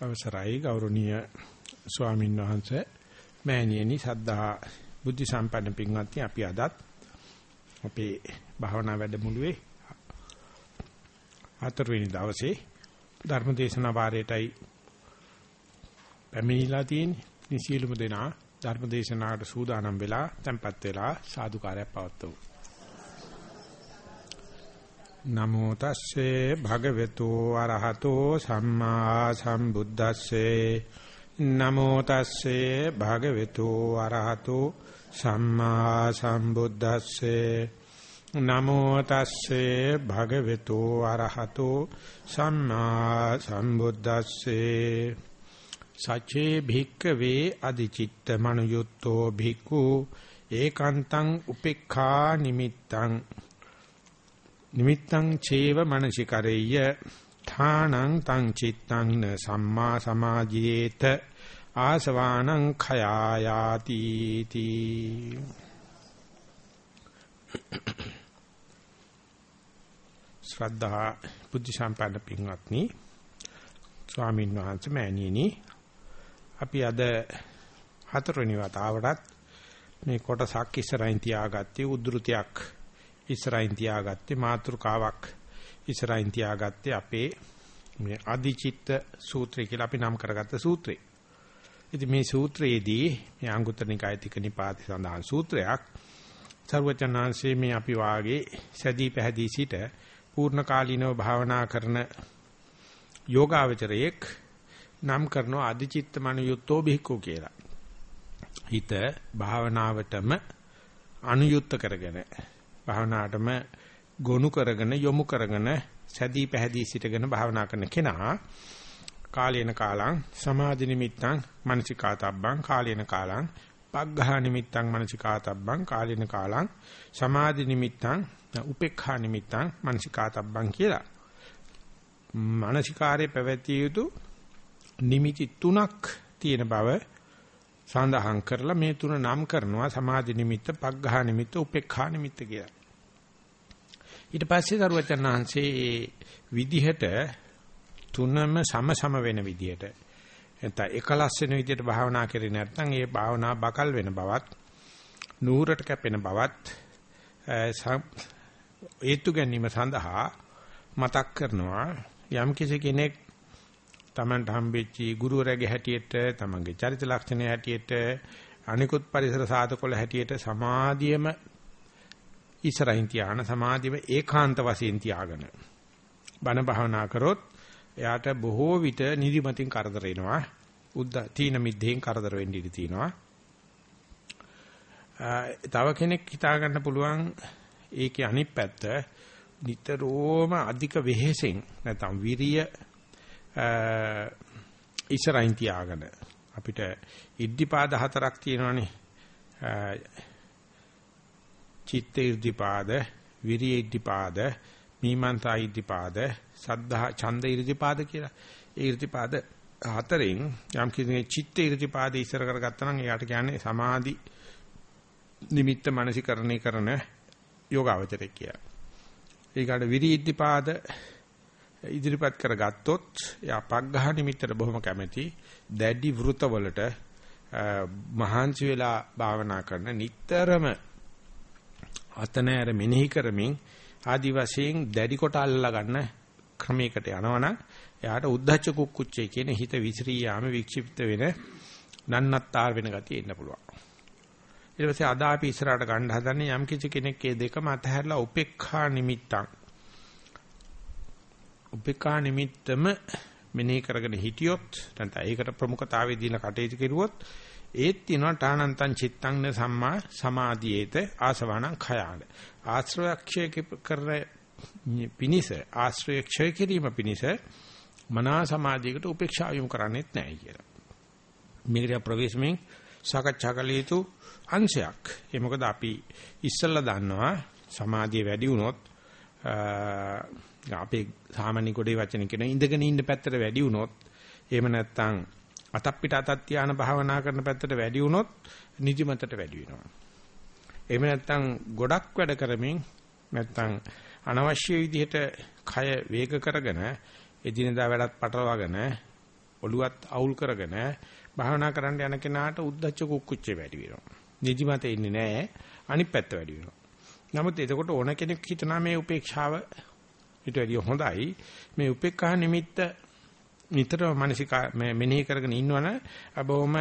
අවසරයි ගෞරවනීය ස්වාමීන් වහන්සේ මෑණියනි සද්ධා බුද්ධ සම්පන්න පින්වත්නි අපි අදත් අපේ භාවනා වැඩමුළුවේ හතරවෙනි දවසේ ධර්ම දේශනා වාරයටයි පැමිණිලා තියෙන්නේ. නිසීලුම දෙනා ධර්ම දේශනාවට සූදානම් වෙලා tempත් වෙලා සාදුකාරයක් පවත්වමු. නමෝ තස්සේ භගවතු අරහතෝ සම්මා සම්බුද්දස්සේ. නමෝ තස්සේ භගවතු අරහතෝ සම්මා සම්බුද්දස්සේ. නමෝ තස්සේ භගවතු අරහතෝ සම්මා සම්බුද්දස්සේ. සචේ භික්කවේ අදිචිත්ත මනුයුත්තෝ භික්ඛු. ඒකාන්තං උපේක්ඛා නිමිත්තං. නිමිත්තං චේව මනසිකරෙය්‍ය ථානං තං චිත්තං න සම්මා සමාජයේත ආසවානං khයායාති තී ශ්‍රද්ධා බුද්ධ සම්පන්න පින්වත්නි ස්වාමීන් වහන්සේ මෑණියනි අපි අද හතරවෙනි වතාවටත් මේ කොටසක් ඉස්සරහින් තියාගත්තේ උද්ෘතියක් ඉස්සරහින් තියාගත්තේ මාතෘකාවක් ඉස්සරහින් තියාගත්තේ අපේ මේ අදිචිත්ත සූත්‍රය කියලා අපි නම් කරගත්ත සූත්‍රය. ඉතින් මේ සූත්‍රයේදී මේ අංගුත්තර නිකාය තික නිපාති සඳහන් සූත්‍රයක් සර්වචනාංශයේ මේ අපි වාගේ සැදී පැහැදී සිට පූර්ණ කාලීනව භාවනා කරන යෝගාවචරයෙක් නම් කරනවා අදිචිත්ත මනුයුත්තෝ බිහිකෝ කියලා. හිත භාවනාවටම අනුයුක්ත කරගෙන භාවනාවටම ගොනු කරගෙන යොමු කරගෙන සැදී පැහැදී සිටගෙන භාවනා කරන කෙනා කාලේන කාලං සමාධි නිමිත්තං මනසිකාතබ්බං කාලේන කාලං පග්ඝා නිමිත්තං මනසිකාතබ්බං කාලේන කාලං සමාධි නිමිත්තං උපේක්ඛා නිමිත්තං මනසිකාතබ්බං කියලා මානසිකාරයේ පැවැතිය යුතු නිමිති තුනක් තියෙන බව සඳහන් කරලා මේ තුන නම් කරනවා සමාධි නිමිත්ත, පග්ඝා නිමිත්ත, උපේක්ඛා නිමිත්ත කියලා. ඊට පස්සේ දරුවචනාංශේ විදිහට තුනම සම සම වෙන විදිහට. නැත්නම් එකලස් වෙන විදිහට භාවනා කරේ නැත්නම් ඒ භාවනා බකල් වෙන බවත් නూరుට කැපෙන බවත් ඒතු ගැනීම සඳහා මතක් කරනවා යම් කිසි කෙනෙක් Tamanට හම්බෙච්චි ගුරුවරයාගේ හැටියට තමන්ගේ චරිත ලක්ෂණ හැටියට අනිකුත් පරිසර සාධකවල හැටියට සමාධියම ඉස්සරහින් තියාන සමාධියම ඒකාන්ත වශයෙන් තියාගෙන බණ භාවනා කරොත් එයාට බොහෝ විට නිදිමතින් කරදර එනවා. උද්ද තීන මිද්දෙන් කරදර වෙන්න ඉඩ තියෙනවා. තව කෙනෙක් හිතා ගන්න පුළුවන් ඒකේ අනිත් පැත්ත නිතරම අධික වෙහෙසෙන් නැත්නම් විරිය ඉස්සරහින් තියාගෙන අපිට ඉද්ධිපාද හතරක් තියෙනවානේ. චිත්ත ඉද්ධිපාද විරිය ඉද්ධිපාද මීමන්තා ඉද්ධිපාද සද්ධා ඡන්ද ඉද්ධිපාද කියලා ඒ ඉද්ධිපාද හතරෙන් යම් කිසි චිත්ත ඉද්ධිපාද ඉස්සර කරගත්තා නම් එයාට කියන්නේ සමාධි නිමිත්ත මානසිකරණය කරන යෝගාවචරය කියලා. ඒකට විරි ඉද්ධිපාද ඉදිරිපත් කරගත්තොත් එයා පග්ඝහ නිමිත්තට බොහොම කැමැති දැඩි වෘතවලට මහාංශ වෙලා භාවනා කරන නිතරම අතනෑර මෙනෙහි කරමින් ආදි වශයෙන් දැඩි කොට අල්ලා ගන්න ක්‍රමයකට යනවනම් එයාට උද්දච්ච කුක්කුච්චේ කියන හිත විසිරී යාම වික්ෂිප්ත වෙන නන්නත්තර වෙන ගතිය එන්න පුළුවන්. ඊට පස්සේ අද අපි ඉස්සරහට ගන්න හදන්නේ යම් කිසි කෙනෙක් මේ දෙකම අතහැරලා උපේක්ඛා නිමිත්තං උපේක්ඛා නිමිත්තම මෙනෙහි කරගෙන හිටියොත් නැත්නම් ඒකට ප්‍රමුඛතාවය දීලා කටයුතු කෙරුවොත් ඒත් තියෙනවා ඨානන්තං චිත්තං න සම්මා සමාධියේත ආසවණං khයාන ආශ්‍රයක්ෂය කරන පිනිස ආශ්‍රය ක්ෂය කිරීම පිනිස මනා සමාධියකට උපේක්ෂා යොමු කරන්නේත් නැහැ කියලා. මේකට ප්‍රවේශමෙන් සාකච්ඡා කළ යුතු අංශයක්. ඒ මොකද අපි ඉස්සල්ලා දන්නවා සමාධිය වැඩි වුණොත් අපේ සාමාන්‍ය කොටේ වචන කියන ඉඳගෙන ඉන්න පැත්තට වැඩි වුණොත් එහෙම නැත්නම් අතක් පිට අතක් තියාන භාවනා කරන පැත්තට වැඩි වුණොත් නිදිමතට වැඩි වෙනවා. එහෙම නැත්නම් ගොඩක් වැඩ කරමින් නැත්නම් අනවශ්‍ය විදිහට කය වේග කරගෙන එදිනදා වැඩත් පටලවාගෙන ඔළුවත් අවුල් කරගෙන භාවනා කරන්න යන කෙනාට උද්දච්ච කුක්කුච්චේ වැඩි වෙනවා. නිදිමත ඉන්නේ නැහැ. අනිත් පැත්ත වැඩි වෙනවා. නමුත් එතකොට ඕන කෙනෙක් හිතනවා මේ උපේක්ෂාව ඊට වැඩිය හොඳයි. මේ උපේක්ඛා නිමිත්ත නිතරම මානසික මෙනෙහි කරගෙන ඉන්නවනේ අබෝම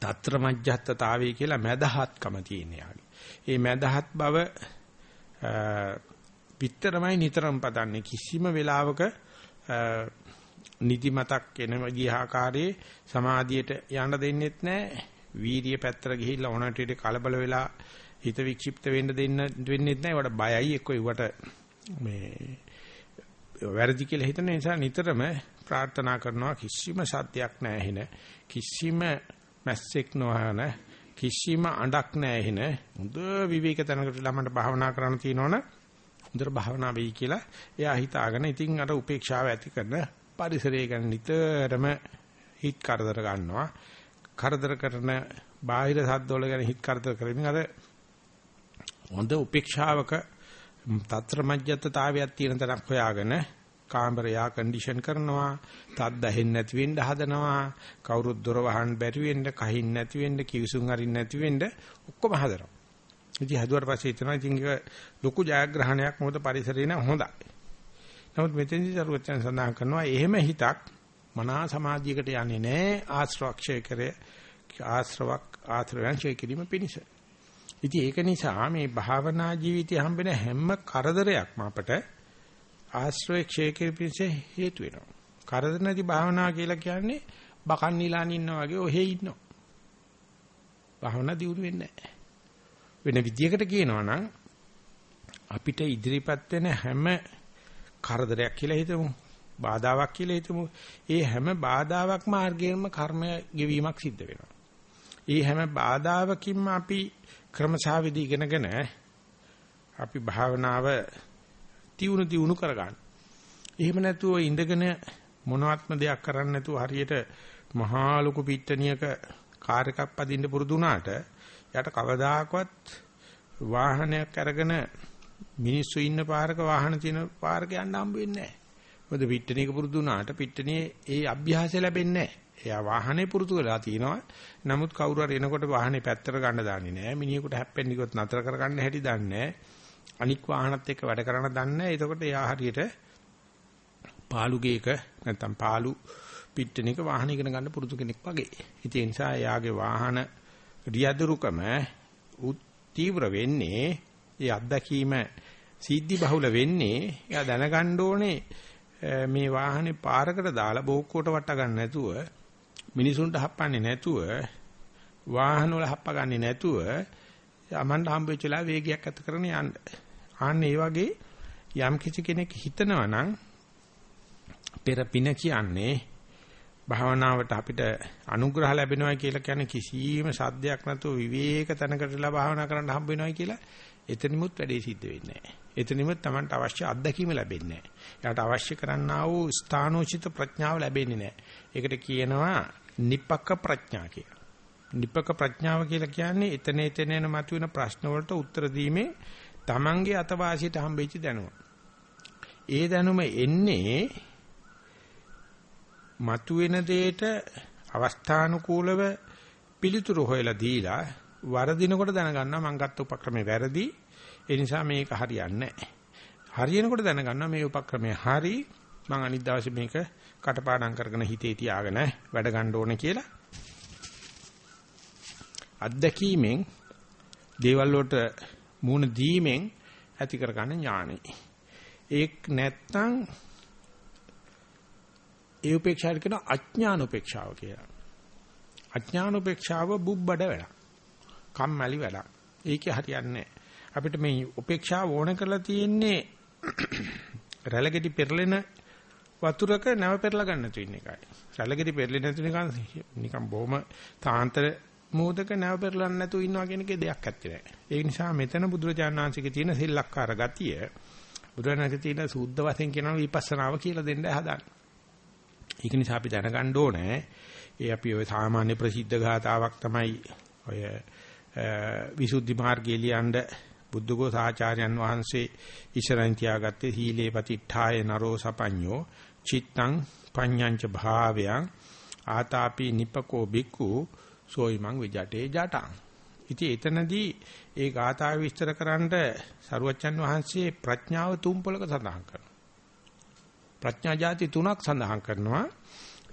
తත්‍ර මජ්ජත්තතාවය කියලා මදහත්කම තියෙන යාගේ. ඒ මදහත් බව විතරමයි නිතරම පදන්නේ කිසිම වෙලාවක නිදිමතක් එන විදිහාකාරයේ සමාධියට යන්න දෙන්නෙත් නැහැ. වීර්ය පැත්තට ගිහිල්ලා ඕනට ඉත කලබල වෙලා හිත වික්ෂිප්ත වෙන්න දෙන්න වෙන්නෙත් නැහැ. ඒවට බයයි එක්ක ඒවට මේ වැරදි කියලා හිතන නිසා නිතරම ප්‍රාර්ථනා කරනවා කිසිම සත්‍යයක් නැහැ එන කිසිම මැස්සෙක් නොහන කිසිම අඬක් නැහැ එන හොඳ විවේක තැනකට ළමන්ට භාවනා කරන්න තියෙනවනේ. හොඳට භාවනා වෙයි කියලා එයා හිතාගෙන ඉතින් අර උපේක්ෂාව ඇති කරන පරිසරය ගැන නිතරම හිත කරදර ගන්නවා. කරදර කරන බාහිර සද්දවල ගැන හිත කරදර කරමින් අර හොඳ උපේක්ෂාවක తත්‍ර මජ්ජත්තතාවයක් තියෙන තරක් හොයාගෙන කාමරයා කන්ඩිෂන් කරනවා තත් දැහෙන්නේ නැති වෙන්න හදනවා කවුරුත් දොර වහන්න බැරි වෙන්න කහින් නැති වෙන්න කිවිසුම් අරින්න නැති වෙන්න ඔක්කොම හදනවා. ඉතින් හදුවට පස්සේ හිතනවා ඉතින් ඒක ලොකු ජයග්‍රහණයක් මොකද පරිසරේ නම් හොඳයි. නමුත් මෙතෙන්දී සරුවචන සඳහන් කරනවා එහෙම හිතක් මනා සමාධියකට යන්නේ නැහැ ආශ්‍රවක්ෂය කරේ ආශ්‍රවක් ආශ්‍රවයන් ඡය කිරීම පිණිස. ඉතින් ඒක නිසා මේ භාවනා ජීවිතය හම්බෙන හැම කරදරයක්ම අපට ආශ්‍රය ක්ෂය කිරීමේ හේතු වෙනවා. කරදර නැති භාවනා කියලා කියන්නේ බකන් නිලාන ඉන්නා වගේ ඔහෙ ඉන්නවා. භාවනා දියුණු වෙන්නේ නැහැ. වෙන විදියකට කියනවා නම් අපිට ඉදිරිපත් වෙන හැම කරදරයක් කියලා හිතමු. බාධාවක් කියලා හිතමු. ඒ හැම බාධාවක් මාර්ගයෙන්ම කර්මය ගෙවීමක් සිද්ධ වෙනවා. ඒ හැම බාධාවකින්ම අපි ක්‍රමසාවිදි ඉගෙනගෙන අපි භාවනාව තියුණු තියුණු කරගන්න. එහෙම නැතුව ඉඳගෙන මොනවත්ම දෙයක් කරන්නේ නැතුව හරියට මහා ලොකු පිට්ටනියක කාර් එකක් පදින්න පුරුදු වුණාට යට කවදාකවත් වාහනයක් අරගෙන මිනිස්සු ඉන්න පාරක වාහන තියෙන පාරක යන්න හම්බ වෙන්නේ නැහැ. මොකද පිට්ටනියක පුරුදු වුණාට පිට්ටනියේ ඒ අභ්‍යාසය ලැබෙන්නේ නැහැ. එයා වාහනේ පුරුදු වෙලා තිනවා. නමුත් කවුරු හරි එනකොට වාහනේ පැත්තට ගන්න දාන්නේ නැහැ. මිනිහෙකුට හැප්පෙන්න කිව්වොත් නතර කරගන්න හැටි දන්නේ නැහැ. අනික් වාහනත් එක්ක වැඩ කරන්න දන්නේ නැහැ. එතකොට එයා හරියට පාළු ගේක නැත්තම් පාළු පිට්ටනික වාහන ඉගෙන ගන්න පුරුදු කෙනෙක් වගේ. ඉතින් ඒ නිසා එයාගේ වාහන රියදුරුකම තීව්‍ර වෙන්නේ ඒ අත්දැකීම සිද්ධි බහුල වෙන්නේ එයා දැනගන්න ඕනේ මේ වාහනේ පාරකට දාලා බෝක්කුවට වට ගන්න නැතුව මිනිසුන්ට හප්පන්නේ නැතුව වාහන වල හප්පගන්නේ නැතුව යමන්න හම්බෙච්ච වෙලාව වේගයක් ඇති කරගෙන යන්න. ආන්න ඒ වගේ යම් කිසි කෙනෙක් හිතනවා නම් පෙර පින කියන්නේ භාවනාවට අපිට අනුග්‍රහ ලැබෙනවා කියලා කියන්නේ කිසියම් සද්දයක් නැතුව විවේක තැනකටලා භාවනා කරන්න හම්බ වෙනවා කියලා එතනිමුත් වැඩේ සිද්ධ වෙන්නේ නැහැ. එතනිමුත් Tamanට අවශ්‍ය අත්දැකීම ලැබෙන්නේ නැහැ. එයාට අවශ්‍ය කරන්නා වූ ස්ථානෝචිත ප්‍රඥාව ලැබෙන්නේ නැහැ. ඒකට කියනවා නිප්පක ප්‍රඥා කියලා. නිප්පක ප්‍රඥාව කියලා කියන්නේ එතන එතන එන මතුවෙන ප්‍රශ්න වලට උත්තර දීමේ Tamanගේ අතවාසියට හම්බෙච්ච දැනුම. ඒ දැනුම එන්නේ මතුවෙන දෙයට අවස්ථානුකූලව පිළිතුරු හොයලා දීලා වරදිනකොට දැනගන්නවා මං ගත්ත උපක්‍රමේ වැරදි. ඒ නිසා මේක හරියන්නේ නැහැ. හරියනකොට දැනගන්නවා මේ උපක්‍රමය හරි. මං අනිත් දවසේ මේක කටපාඩම් කරගෙන හිතේ තියාගෙන වැඩ ගන්න ඕනේ කියලා. අත්දැකීමෙන් දේවල් වලට මූණ දීමෙන් ඇති කරගන්න ඥානෙ. ඒක නැත්තම් ඒ උපේක්ෂාවට කියන අඥාන උපේක්ෂාව කියලා. අඥාන උපේක්ෂාව බුබ්බඩ වැඩක්. කම්මැලි වැඩක්. ඒකේ හරියන්නේ අපිට මේ උපේක්ෂාව ඕන කරලා තියෙන්නේ රැළගෙඩි පෙරලෙන වතුරක නැව පෙරලා ගන්න තු ඉන්න එකයි. රැළගෙඩි පෙරලෙන්නේ නැති නිකන් නිකන් බොහොම තාන්තර මෝදක නැව පෙරලන්න නැතුව ඉන්නවා කියන එකේ දෙයක් ඇත්තේ නැහැ. ඒ නිසා මෙතන බුදුරජාණන් වහන්සේගේ තියෙන සෙල්ලක්කාර ගතිය බුදුරජාණන්ගේ තියෙන සූද්ධ වශයෙන් කියනවා විපස්සනාව කියලා දෙන්න හදාන්නේ. ඒක නිසා අපි දැනගන්න ඕනේ ඒ අපි ඔය සාමාන්‍ය ප්‍රසිද්ධ ගාතාවක් තමයි ඔය විසුද්ධි මාර්ගය ලියනද බුද්ධඝෝස ආචාර්යයන් වහන්සේ ඉස්සරහින් තියාගත්තේ හීලේ පතිඨාය නරෝ සපඤ්ඤෝ චිත්තං පඤ්ඤංච භාවයං ආතාපි නිපකෝ බික්කු සෝයිමං විජටේ ජටං. ඉතින් එතනදී ඒ ගාථාව විස්තර කරන්න සරුවච්චන් වහන්සේ ප්‍රඥාව තුන් පොලක සඳහන් කරනවා. ප්‍රඥා જાති තුනක් සඳහන් කරනවා.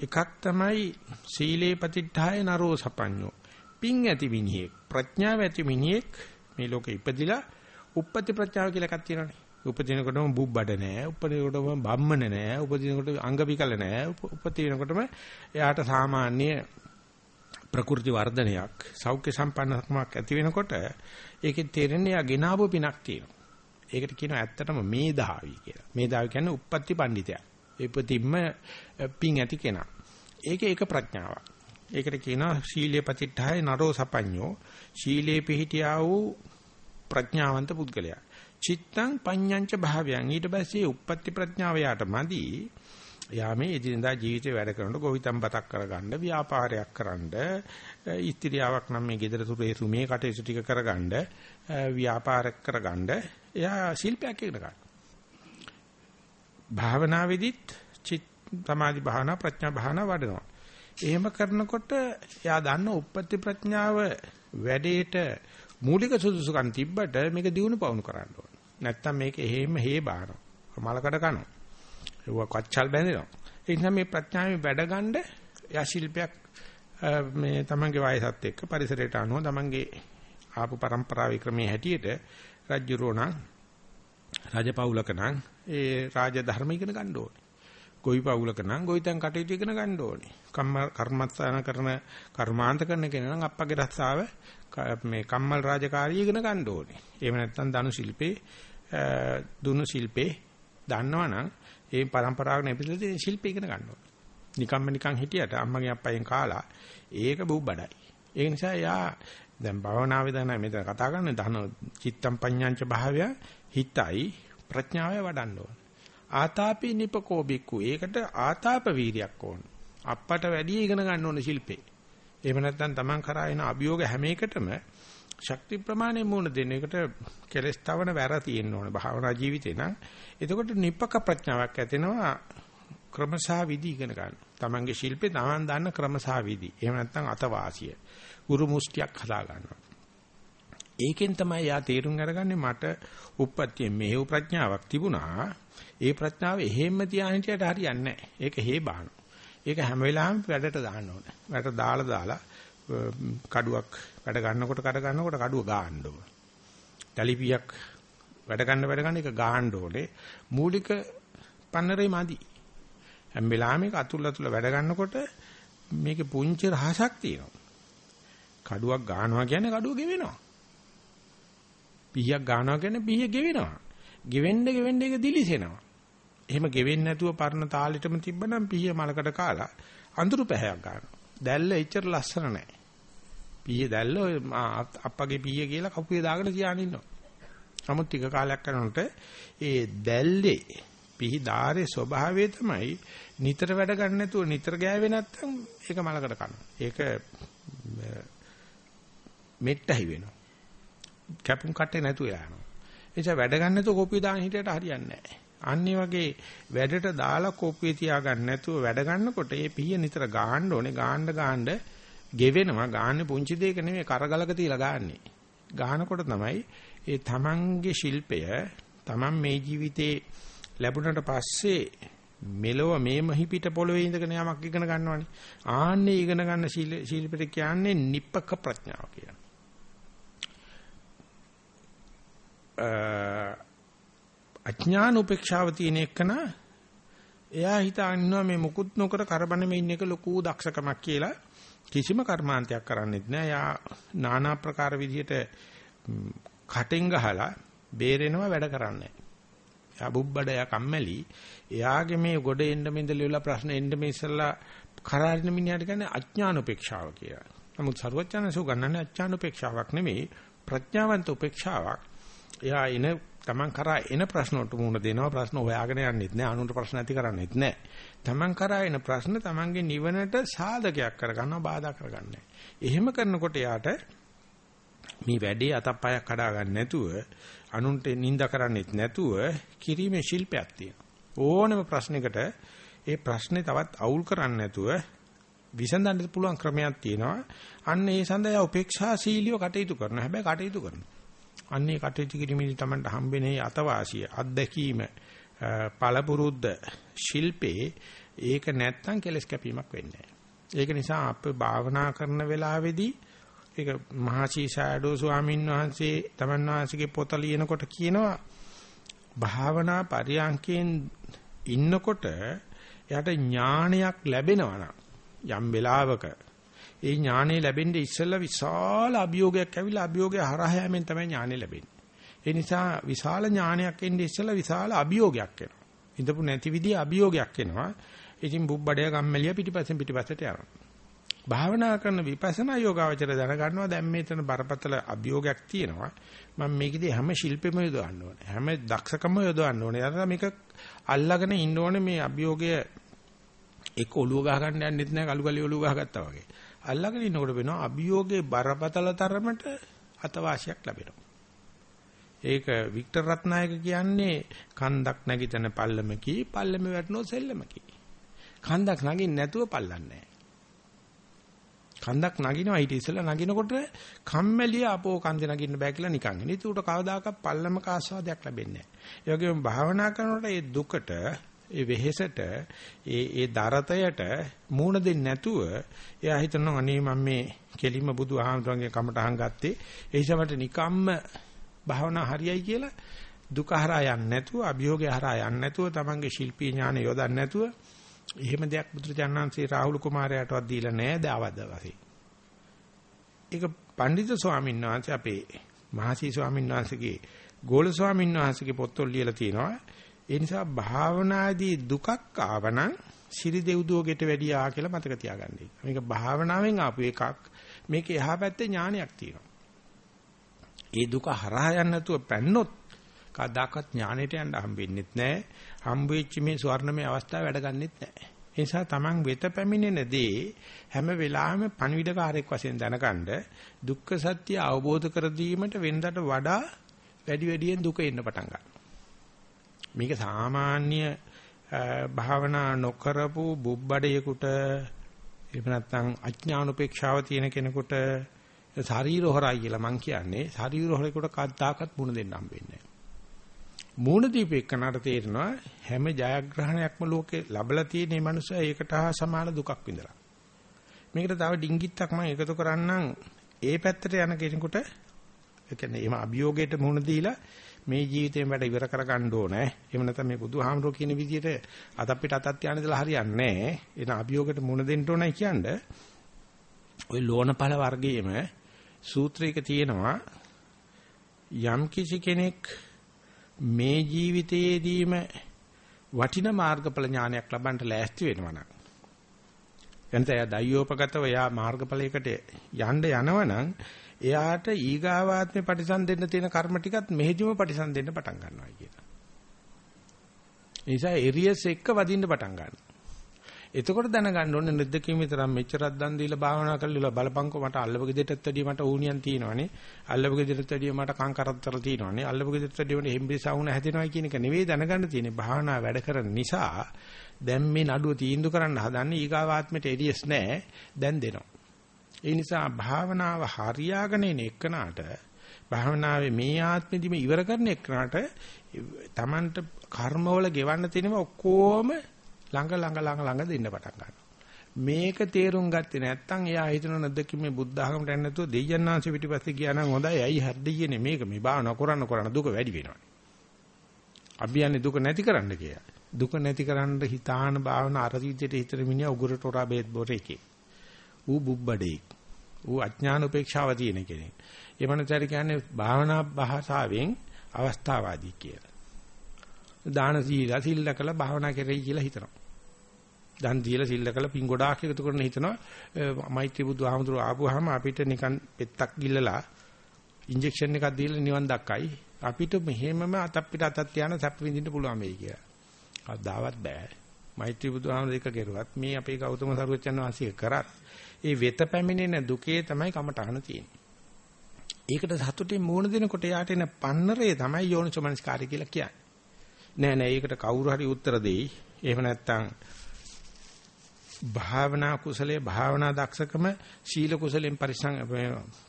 එකක් තමයි සීලේ පතිට්ඨාය නරෝ සපඤ්ඤෝ. පිං ඇති විනියෙක් ප්‍රඥාව ඇති විනියෙක් මේ ලෝකෙ ඉපදිලා උප්පති ප්‍රඥාව කියලා එකක් තියෙනවානේ. උපදිනකොටම බුබ්බඩ නෑ උපදිනකොටම බම්මන නෑ උපදිනකොට අංග විකල නෑ උපදිනකොටම එයාට සාමාන්‍ය ප්‍රකෘති වර්ධනයක් සෞඛ්‍ය සම්පන්නකමක් ඇති වෙනකොට ඒකේ තේරෙන්නේ යා ගෙනාවු පිනක් තියෙනවා ඒකට කියනවා ඇත්තටම මේධාවි කියලා. මේධාවි කියන්නේ uppatti පඬිතයා. ඒ ප්‍රතිම්ම පිං ඇති කෙනා. ඒකේ එක ප්‍රඥාවක්. ඒකට කියනවා ශීලයේ පතිට්ඨාය නරෝ සපඤ්ඤෝ. ශීලයේ පිහිටියා වූ ප්‍රඥාවන්ත පුද්ගලයා. චිත්තං පඤ්ඤංච භාවයන් ඊට පස්සේ uppatti ප්‍රඥාව යාට මදි. යා මේ එදිනදා ජීවිතේ වැඩ කරනකොට ගොවිතැන් බතක් කරගන්න ව්‍යාපාරයක් කරන්න ඉස්ත්‍රියාවක් නම් මේ gedara තුරේ සුමේ කටයුතු ටික කරගන්න ව්‍යාපාරයක් කරගන්න එයා ශිල්පයක් ඉගෙන ගන්න. භාවනාවේදීත් චිත් සමාධි භාවනා ප්‍රඥා භාවනා වඩනවා. එහෙම කරනකොට එයා දන්න උප්පත්ති ප්‍රඥාව වැඩේට මූලික සුදුසුකම් තිබ්බට මේක දිනු පවුණු කරන්න ඕන. නැත්තම් මේක එහෙම හේ බානවා. මලකඩ කනවා. ඒවා කච්චල් බැඳෙනවා. ඒ නිසා මේ ප්‍රඥාවේ වැඩ ගන්න එයා ශිල්පයක් මේ තමන්ගේ වයසත් එක්ක පරිසරයට අනුව තමන්ගේ ආපු પરම්පරාවේ ක්‍රමයේ හැටියට රජ්ජුරෝ නම් රජපෞලක නම් ඒ රාජ ධර්ම ඉගෙන ගන්න ඕනේ. ගොවි පෞලක නම් ගොවිතැන් කටයුතු ඉගෙන ගන්න ඕනේ. කම්ම කර්මස්ථාන කරන කර්මාන්ත කරන කෙනා නම් අප්පගේ රස්සාව මේ කම්මල් රාජකාරිය ඉගෙන ගන්න ඕනේ. එහෙම නැත්නම් ධනු ශිල්පේ දුනු ශිල්පේ දන්නවනම් ඒ પરම්පරාවක නැපිටලා ශිල්ප ඉගෙන ගන්න ඕනේ. නිකම්ම නිකන් හිටියට අම්මගේ අප්පයෙන් කාලා ඒක බුබ්බඩයි. ඒ නිසා යා දැන් භවනාවේ දැන මෙතන කතා කරන්නේ ධන චිත්තම් පඤ්ඤාංච භාවය හිතයි ප්‍රඥාවය වඩන්න ඕන. ආතාපි නිපකෝ බික්කු. ඒකට ආතාප වීරියක් ඕන. අප්පට වැඩි ඉගෙන ගන්න ඕන ශිල්පේ. එහෙම නැත්නම් Taman කරා එන අභියෝග හැම එකටම ශක්ති ප්‍රමාණය මුණ දෙන එකට කෙලස් තවන වැර තියෙන්න ඕන භාවනා ජීවිතේ නම් එතකොට නිප්පක ප්‍රඥාවක් ඇතිවෙනවා ක්‍රමසා විදි ඉගෙන ගන්න. Tamanගේ ශිල්පේ Taman දන්න ක්‍රමසා විදි. එහෙම නැත්නම් අතවාසිය. ගුරු මුස්තියක් හදා ගන්නවා. ඒකෙන් තමයි යා තේරුම් අරගන්නේ මට උප්පත්තිය මෙහෙව් ප්‍රඥාවක් තිබුණා. ඒ ප්‍රඥාව එහෙම්ම තියාගෙන හිටියට හරියන්නේ නැහැ. ඒක හේ බාන. ඒක හැම වෙලාවෙම වැඩට දාන්න ඕනේ. වැඩට දාලා දාලා කඩුවක් වැඩ ගන්නකොට කඩ ගන්නකොට කඩුව ගාන්න ඕනේ. තලිපියක් වැඩ ගන්න වැඩ ගන්න එක ගාන්න ඕනේ. මූලික පන්නරේ මදි. හැම වෙලාවෙම ඒක අතුල් අතුල් වැඩ ගන්නකොට මේකේ පුංචි රහසක් තියෙනවා. කඩුවක් ගන්නවා කියන්නේ කඩුව ගෙවෙනවා. පීයක් ගන්නවා කියන්නේ පීය ගෙවෙනවා. ගෙවෙන්න ගෙවෙන්න ඒක දිලිසෙනවා. එහෙම ගෙවෙන්නේ නැතුව පරණ තාලෙටම තිබ්බනම් පීය මලකට කාලා අඳුරු පැහැයක් ගන්නවා. දැල්ල එච්චර ලස්සන නැහැ. පීය දැල්ල අප්පගේ පීය කියලා කපුවේ දාගෙන තියාගෙන ඉන්නවා. නමුත් ටික කාලයක් යනකොට ඒ දැල්ලේ පිහි ධාරේ ස්වභාවය තමයි නිතර වැඩ ගන්න නැතුව නිතර ගෑවේ නැත්තම් ඒක මලකට කනවා. ඒක මෙට්ටහි වෙනවා. කැපුම් කට්ටේ නැතුව යනවා. එනිසා වැඩ ගන්න නැතුව කෝපිය දාන හිටියට හරියන්නේ නැහැ. අන්නේ වගේ වැඩට දාලා කෝපිය තියාගන්න නැතුව වැඩ ගන්නකොට ඒ පිහිය නිතර ගාන්න ඕනේ. ගාන්න ගාන්න ගෙවෙනවා. ගාන්නේ පුංචි දෙයක නෙමෙයි කරගලක තියලා ගාන්නේ. ගානකොට තමයි ඒ තමන්ගේ ශිල්පය තමන් මේ ජීවිතේ ලැබුණට පස්සේ මෙලොව මේ මහිපිට පොළවේ ඉඳගෙන යමක් ඉගෙන ගන්නවනේ. ආන්නේ ඉගෙන ගන්න ශීලපිට කියන්නේ නිප්පක ප්‍රඥාව කියලා. අඥාන උපේක්ෂාව තියෙන එකන එයා හිතාගෙන මේ මුකුත් නොකර කරබන මේ ඉන්න එක ලොකු දක්ෂකමක් කියලා කිසිම කර්මාන්තයක් කරන්නේත් නෑ. එයා নানা ප්‍රකාර විදිහට කටෙන් ගහලා බේරෙනවා වැඩ කරන්නේ. එයා බුබ්බඩ එයා කම්මැලි. එයාගේ මේ ගොඩ එන්න මෙන්දලිවලා ප්‍රශ්න එන්න මේ ඉස්සලා කරාරින මිනිහට කියන්නේ අඥාන උපේක්ෂාව කියලා. නමුත් සරුවචනසු ගන්නන්නේ අඥාන උපේක්ෂාවක් නෙමෙයි ප්‍රඥාවන්ත උපේක්ෂාවක්. එයා එන Taman කරා එන ප්‍රශ්න වලට මුහුණ දෙනවා ප්‍රශ්න හොයාගෙන යන්නෙත් නෑ අනුන්ට ප්‍රශ්න ඇති කරන්නෙත් නෑ Taman කරා එන ප්‍රශ්න Tamanගේ නිවනට සාධකයක් කරගන්නවා බාධා කරගන්නේ එහෙම කරනකොට යාට මේ වැඩේ අතප්පයක් කඩා ගන්න නැතුව අනුන්ට නිඳ කරන්නෙත් නැතුව කිරීමේ ශිල්පයක් තියෙනවා ඕනම ප්‍රශ්නයකට ඒ ප්‍රශ්නේ තවත් අවුල් කරන්නේ නැතුව විසඳන්න පුළුවන් ක්‍රමයක් තියෙනවා. අන්න ඒ සඳහා උපේක්ෂාශීලීව කටයුතු කරනවා. හැබැයි කටයුතු කරනවා. අන්න ඒ කටයුතු කිරීමේදී තමයි හම්බෙන්නේ අතවාසිය, අත්දැකීම, පළපුරුද්ද, ශිල්පේ ඒක නැත්තම් කෙලස් කැපීමක් වෙන්නේ ඒක නිසා අප භාවනා කරන වෙලාවේදී ඒක මහසී ෂැඩෝ ස්වාමීන් වහන්සේ තමන් වහන්සේගේ පොත ලියනකොට කියනවා භාවනා පරියන්කෙන් ඉන්නකොට එයාට ඥානයක් ලැබෙනවා නම් යම් වෙලාවක ඒ ඥානෙ ලැබෙන්නේ ඉස්සෙල්ලා විශාල අභියෝගයක් ඇවිල්ලා අභියෝගය හරහා යෑමෙන් තමයි ඥානෙ ලැබෙන්නේ. ඒ නිසා විශාල ඥානයක් එන්නේ ඉස්සෙල්ලා විශාල අභියෝගයක් එනවා. ඉඳපු නැති විදිහ අභියෝගයක් එනවා. ඉතින් බුබ්බඩය කම්මැලිය පිටිපස්සෙන් පිටිපස්සට යනවා. භාවනා කරන විපස්සනා යෝගාවචර දැනගන්නවා දැන් මේතන බරපතල අභියෝගයක් තියෙනවා. මම මේකෙදී හැම ශිල්පෙම යොදවන්න ඕනේ. හැම දක්ෂකම යොදවන්න ඕනේ. අර මේක අල්ලාගෙන ඉන්න ඕනේ මේ අභියෝගය එක්ක ඔලුව ගහ ගන්න යන්නෙත් නෑ කලු කලිය ඔලුව ගහගත්තා වගේ. අල්ලාගෙන ඉන්නකොට වෙනවා අභියෝගේ බරපතල තරමට අතවාසියක් ලැබෙනවා. ඒක වික්ටර් රත්නායක කියන්නේ කන්දක් නැගිටින පල්ලමකි පල්ලම වැටෙනෝ සෙල්ලමකි. කන්දක් නගින්න නැතුව පල්ලන්නේ කන්දක් නගිනවා ඊට ඉස්සෙල්ලා නගිනකොට කම්මැලිය අපෝ කන්ද නගින්න බෑ කියලා නිකන් ඉන්නේ. ඒකට කවදාකවත් පල්ලමක ආස්වාදයක් ලැබෙන්නේ නැහැ. ඒ වගේම භාවනා කරනකොට ඒ දුකට ඒ වෙහෙසට ඒ ඒ දරතයට මූණ දෙන්නේ නැතුව එයා හිතනවා අනේ මම මේ කෙලිම බුදුහාමුදුරන්ගේ කමටහන් ගත්තේ ඒ හිසමට නිකම්ම භාවනා හරියයි කියලා දුක හරහා යන්නේ නැතුව අභියෝගය හරහා යන්නේ නැතුව තමන්ගේ ශිල්පී ඥානය යොදන්නේ නැතුව එහෙම දෙයක් බුදුරජාණන්සේ රාහුල කුමාරයාටවත් දීලා නැහැ දාවද වශයෙන්. ඒක පඬිතු ස්වාමීන් වහන්සේ අපේ මහසී ස්වාමීන් වහන්සේගේ ගෝල ස්වාමීන් වහන්සේගේ පොත්වල ලියලා තියෙනවා. ඒ නිසා භාවනාදී දුකක් ආවනම් සිරි දෙව්දුවගෙට වැඩියා කියලා මතක තියාගන්න. මේක භාවනාවෙන් ආපු එකක්. මේක එහා පැත්තේ ඥානයක් තියෙනවා. ඒ දුක හරහා යන්න නැතුව පැන්නොත් කදාකත් ඥානෙට යන්න හම්බෙන්නේ නැහැ. හම්බ වෙච්ච මේ ස්වර්ණමය අවස්ථාව වැඩ ගන්නෙත් නැහැ. ඒ නිසා Taman වෙත පැමිණෙන දේ හැම වෙලාවෙම පණිවිඩකාරයක් වශයෙන් දැනගන්න දුක්ඛ සත්‍ය අවබෝධ කර දීමට වෙනදට වඩා වැඩි වැඩියෙන් දුක එන්න පටන් ගන්නවා. මේක සාමාන්‍ය භාවනා නොකරපු බුබ්බඩේකට එහෙම නැත්නම් අඥාන උපේක්ෂාව තියෙන කෙනෙකුට ශරීර හොරයි කියලා මං කියන්නේ ශරීර හොරේකට කද්දාකත් මුණ දෙන්න හම්බෙන්නේ නැහැ. මූණ දීපේකනට තේරෙනවා හැම ජයග්‍රහණයක්ම ලෝකේ ලැබලා තියෙන මේ මනුස්සයා ඒකට හා සමාන දුකක් විඳලා. මේකට තව ඩිංගිත්තක් මම එකතු කරන්නම් ඒ පැත්තට යන කෙනෙකුට ඒ කියන්නේ එහෙම අභියෝගයට මුහුණ දීලා මේ ජීවිතයෙන් වැඩ ඉවර කරගන්න ඕනේ. එහෙම නැත්නම් මේ බුදුහාමුදුරුවෝ කියන විදිහට අත අපිට අතත් යන ඉඳලා හරියන්නේ නැහැ. එන අභියෝගයට මුහුණ දෙන්න ඕනයි කියන්නේ. ওই ලෝණපල වර්ගයේම සූත්‍රයක තියෙනවා යම් කිසි කෙනෙක් මේ ජීවිතයේදීම වටින මාර්ගඵල ඥානයක් ලබන්න ලෑස්ති වෙනවා නම් එනත එයා දයෝපගතව එයා මාර්ගඵලයකට යන්න යනවනම් එයාට ඊගාවාත්මේ පරිසම් දෙන්න තියෙන කර්ම ටිකත් මෙහෙදිම පරිසම් දෙන්න පටන් ගන්නවා කියලා. ඒ නිසා එරියස් එක්ක වදින්න පටන් ගන්නවා. එතකොට දැනගන්න ඕනේ නිද්දකීම විතරක් මෙච්චරක් දන් දීලා භාවනා කරලා බලපංකෝ මට අල්ලපු ගෙදරටත් වැඩිය මට ඌණියන් තියෙනවනේ. අල්ලපු ගෙදරටත් වැඩිය මට කං කරත්තර තියෙනවනේ. අල්ලපු ගෙදරටත් වැඩිය මට හෙම්බිසවුන හැදෙනවා කියන එක නෙවෙයි දැනගන්න තියෙන්නේ. භාවනා වැඩ කරන නිසා දැන් මේ නඩුව තීන්දුව කරන්න හදන්නේ ඊගාවාත්මයට එරියස් නැහැ දැන් දෙනවා. ඒ නිසා භාවනාව හරියාගෙන එන එකනට භාවනාවේ මේ ආත්මෙදිම ඉවර කරන එකනට Tamanට කර්මවල ගෙවන්න තියෙනවා ඔක්කොම ළඟ ළඟ ළඟ ළඟ දෙන්න පටන් ගන්නවා. මේක තේරුම් ගත්තේ නැත්නම් එයා හිතන නැද්ද මේ බුද්ධ ආගමට යන්නේ නැතුව දෙයයන්ාංශ පිටිපස්සේ ගියා නම් හොඳයි. ඇයි හර්ධියනේ මේක මේ භාවනා කරන්න කරන්න දුක වැඩි වෙනවා. අපි යන්නේ දුක නැති කරන්න කියලා. දුක නැති කරන්න හිතාන භාවනා අර විදිහට හිතර මිනිහා උගුරට හොරා බේත් බොරේකේ. ඌ බුබ්බඩේ. ඌ අඥාන උපේක්ෂාව තියෙන කෙනෙක්. ඒ මනසට කියන්නේ භාවනා භාෂාවෙන් අවස්ථාවාදී කියලා. දාන සීලා සිල්ල කළ භාවනා කරෙයි කියලා හිතනවා. දන් දීලා සිල්ල කළ පින් ගොඩාක් එකතු කරන හිතනවා මෛත්‍රී බුදු ආමතුරු ආපුවාම අපිට නිකන් පෙත්තක් ගිල්ලලා ඉන්ජෙක්ෂන් එකක් දීලා නිවන් දක්කයි අපිට මෙහෙමම අතක් පිට අතක් තියාන සැප විඳින්න පුළුවන් වෙයි කියලා. කවදාවත් බෑ. මෛත්‍රී බුදු ආමතුරු එක කෙරුවත් මේ අපේ ගෞතම සරුවචන් වහන්සේ කරත් ඒ වෙත පැමිණෙන දුකේ තමයි කමටහන තියෙන්නේ. ඒකට සතුටින් මූණ දෙනකොට යාට එන පන්නරේ තමයි යෝනිසෝමනස්කාරය කියලා කියන්නේ. නෑ නෑ ඒකට කවුරු හරි උත්තර දෙයි. එහෙම නැත්නම් භාවනා කුසලයේ භාවනා දක්ෂකම සීල කුසලෙන් පරිසං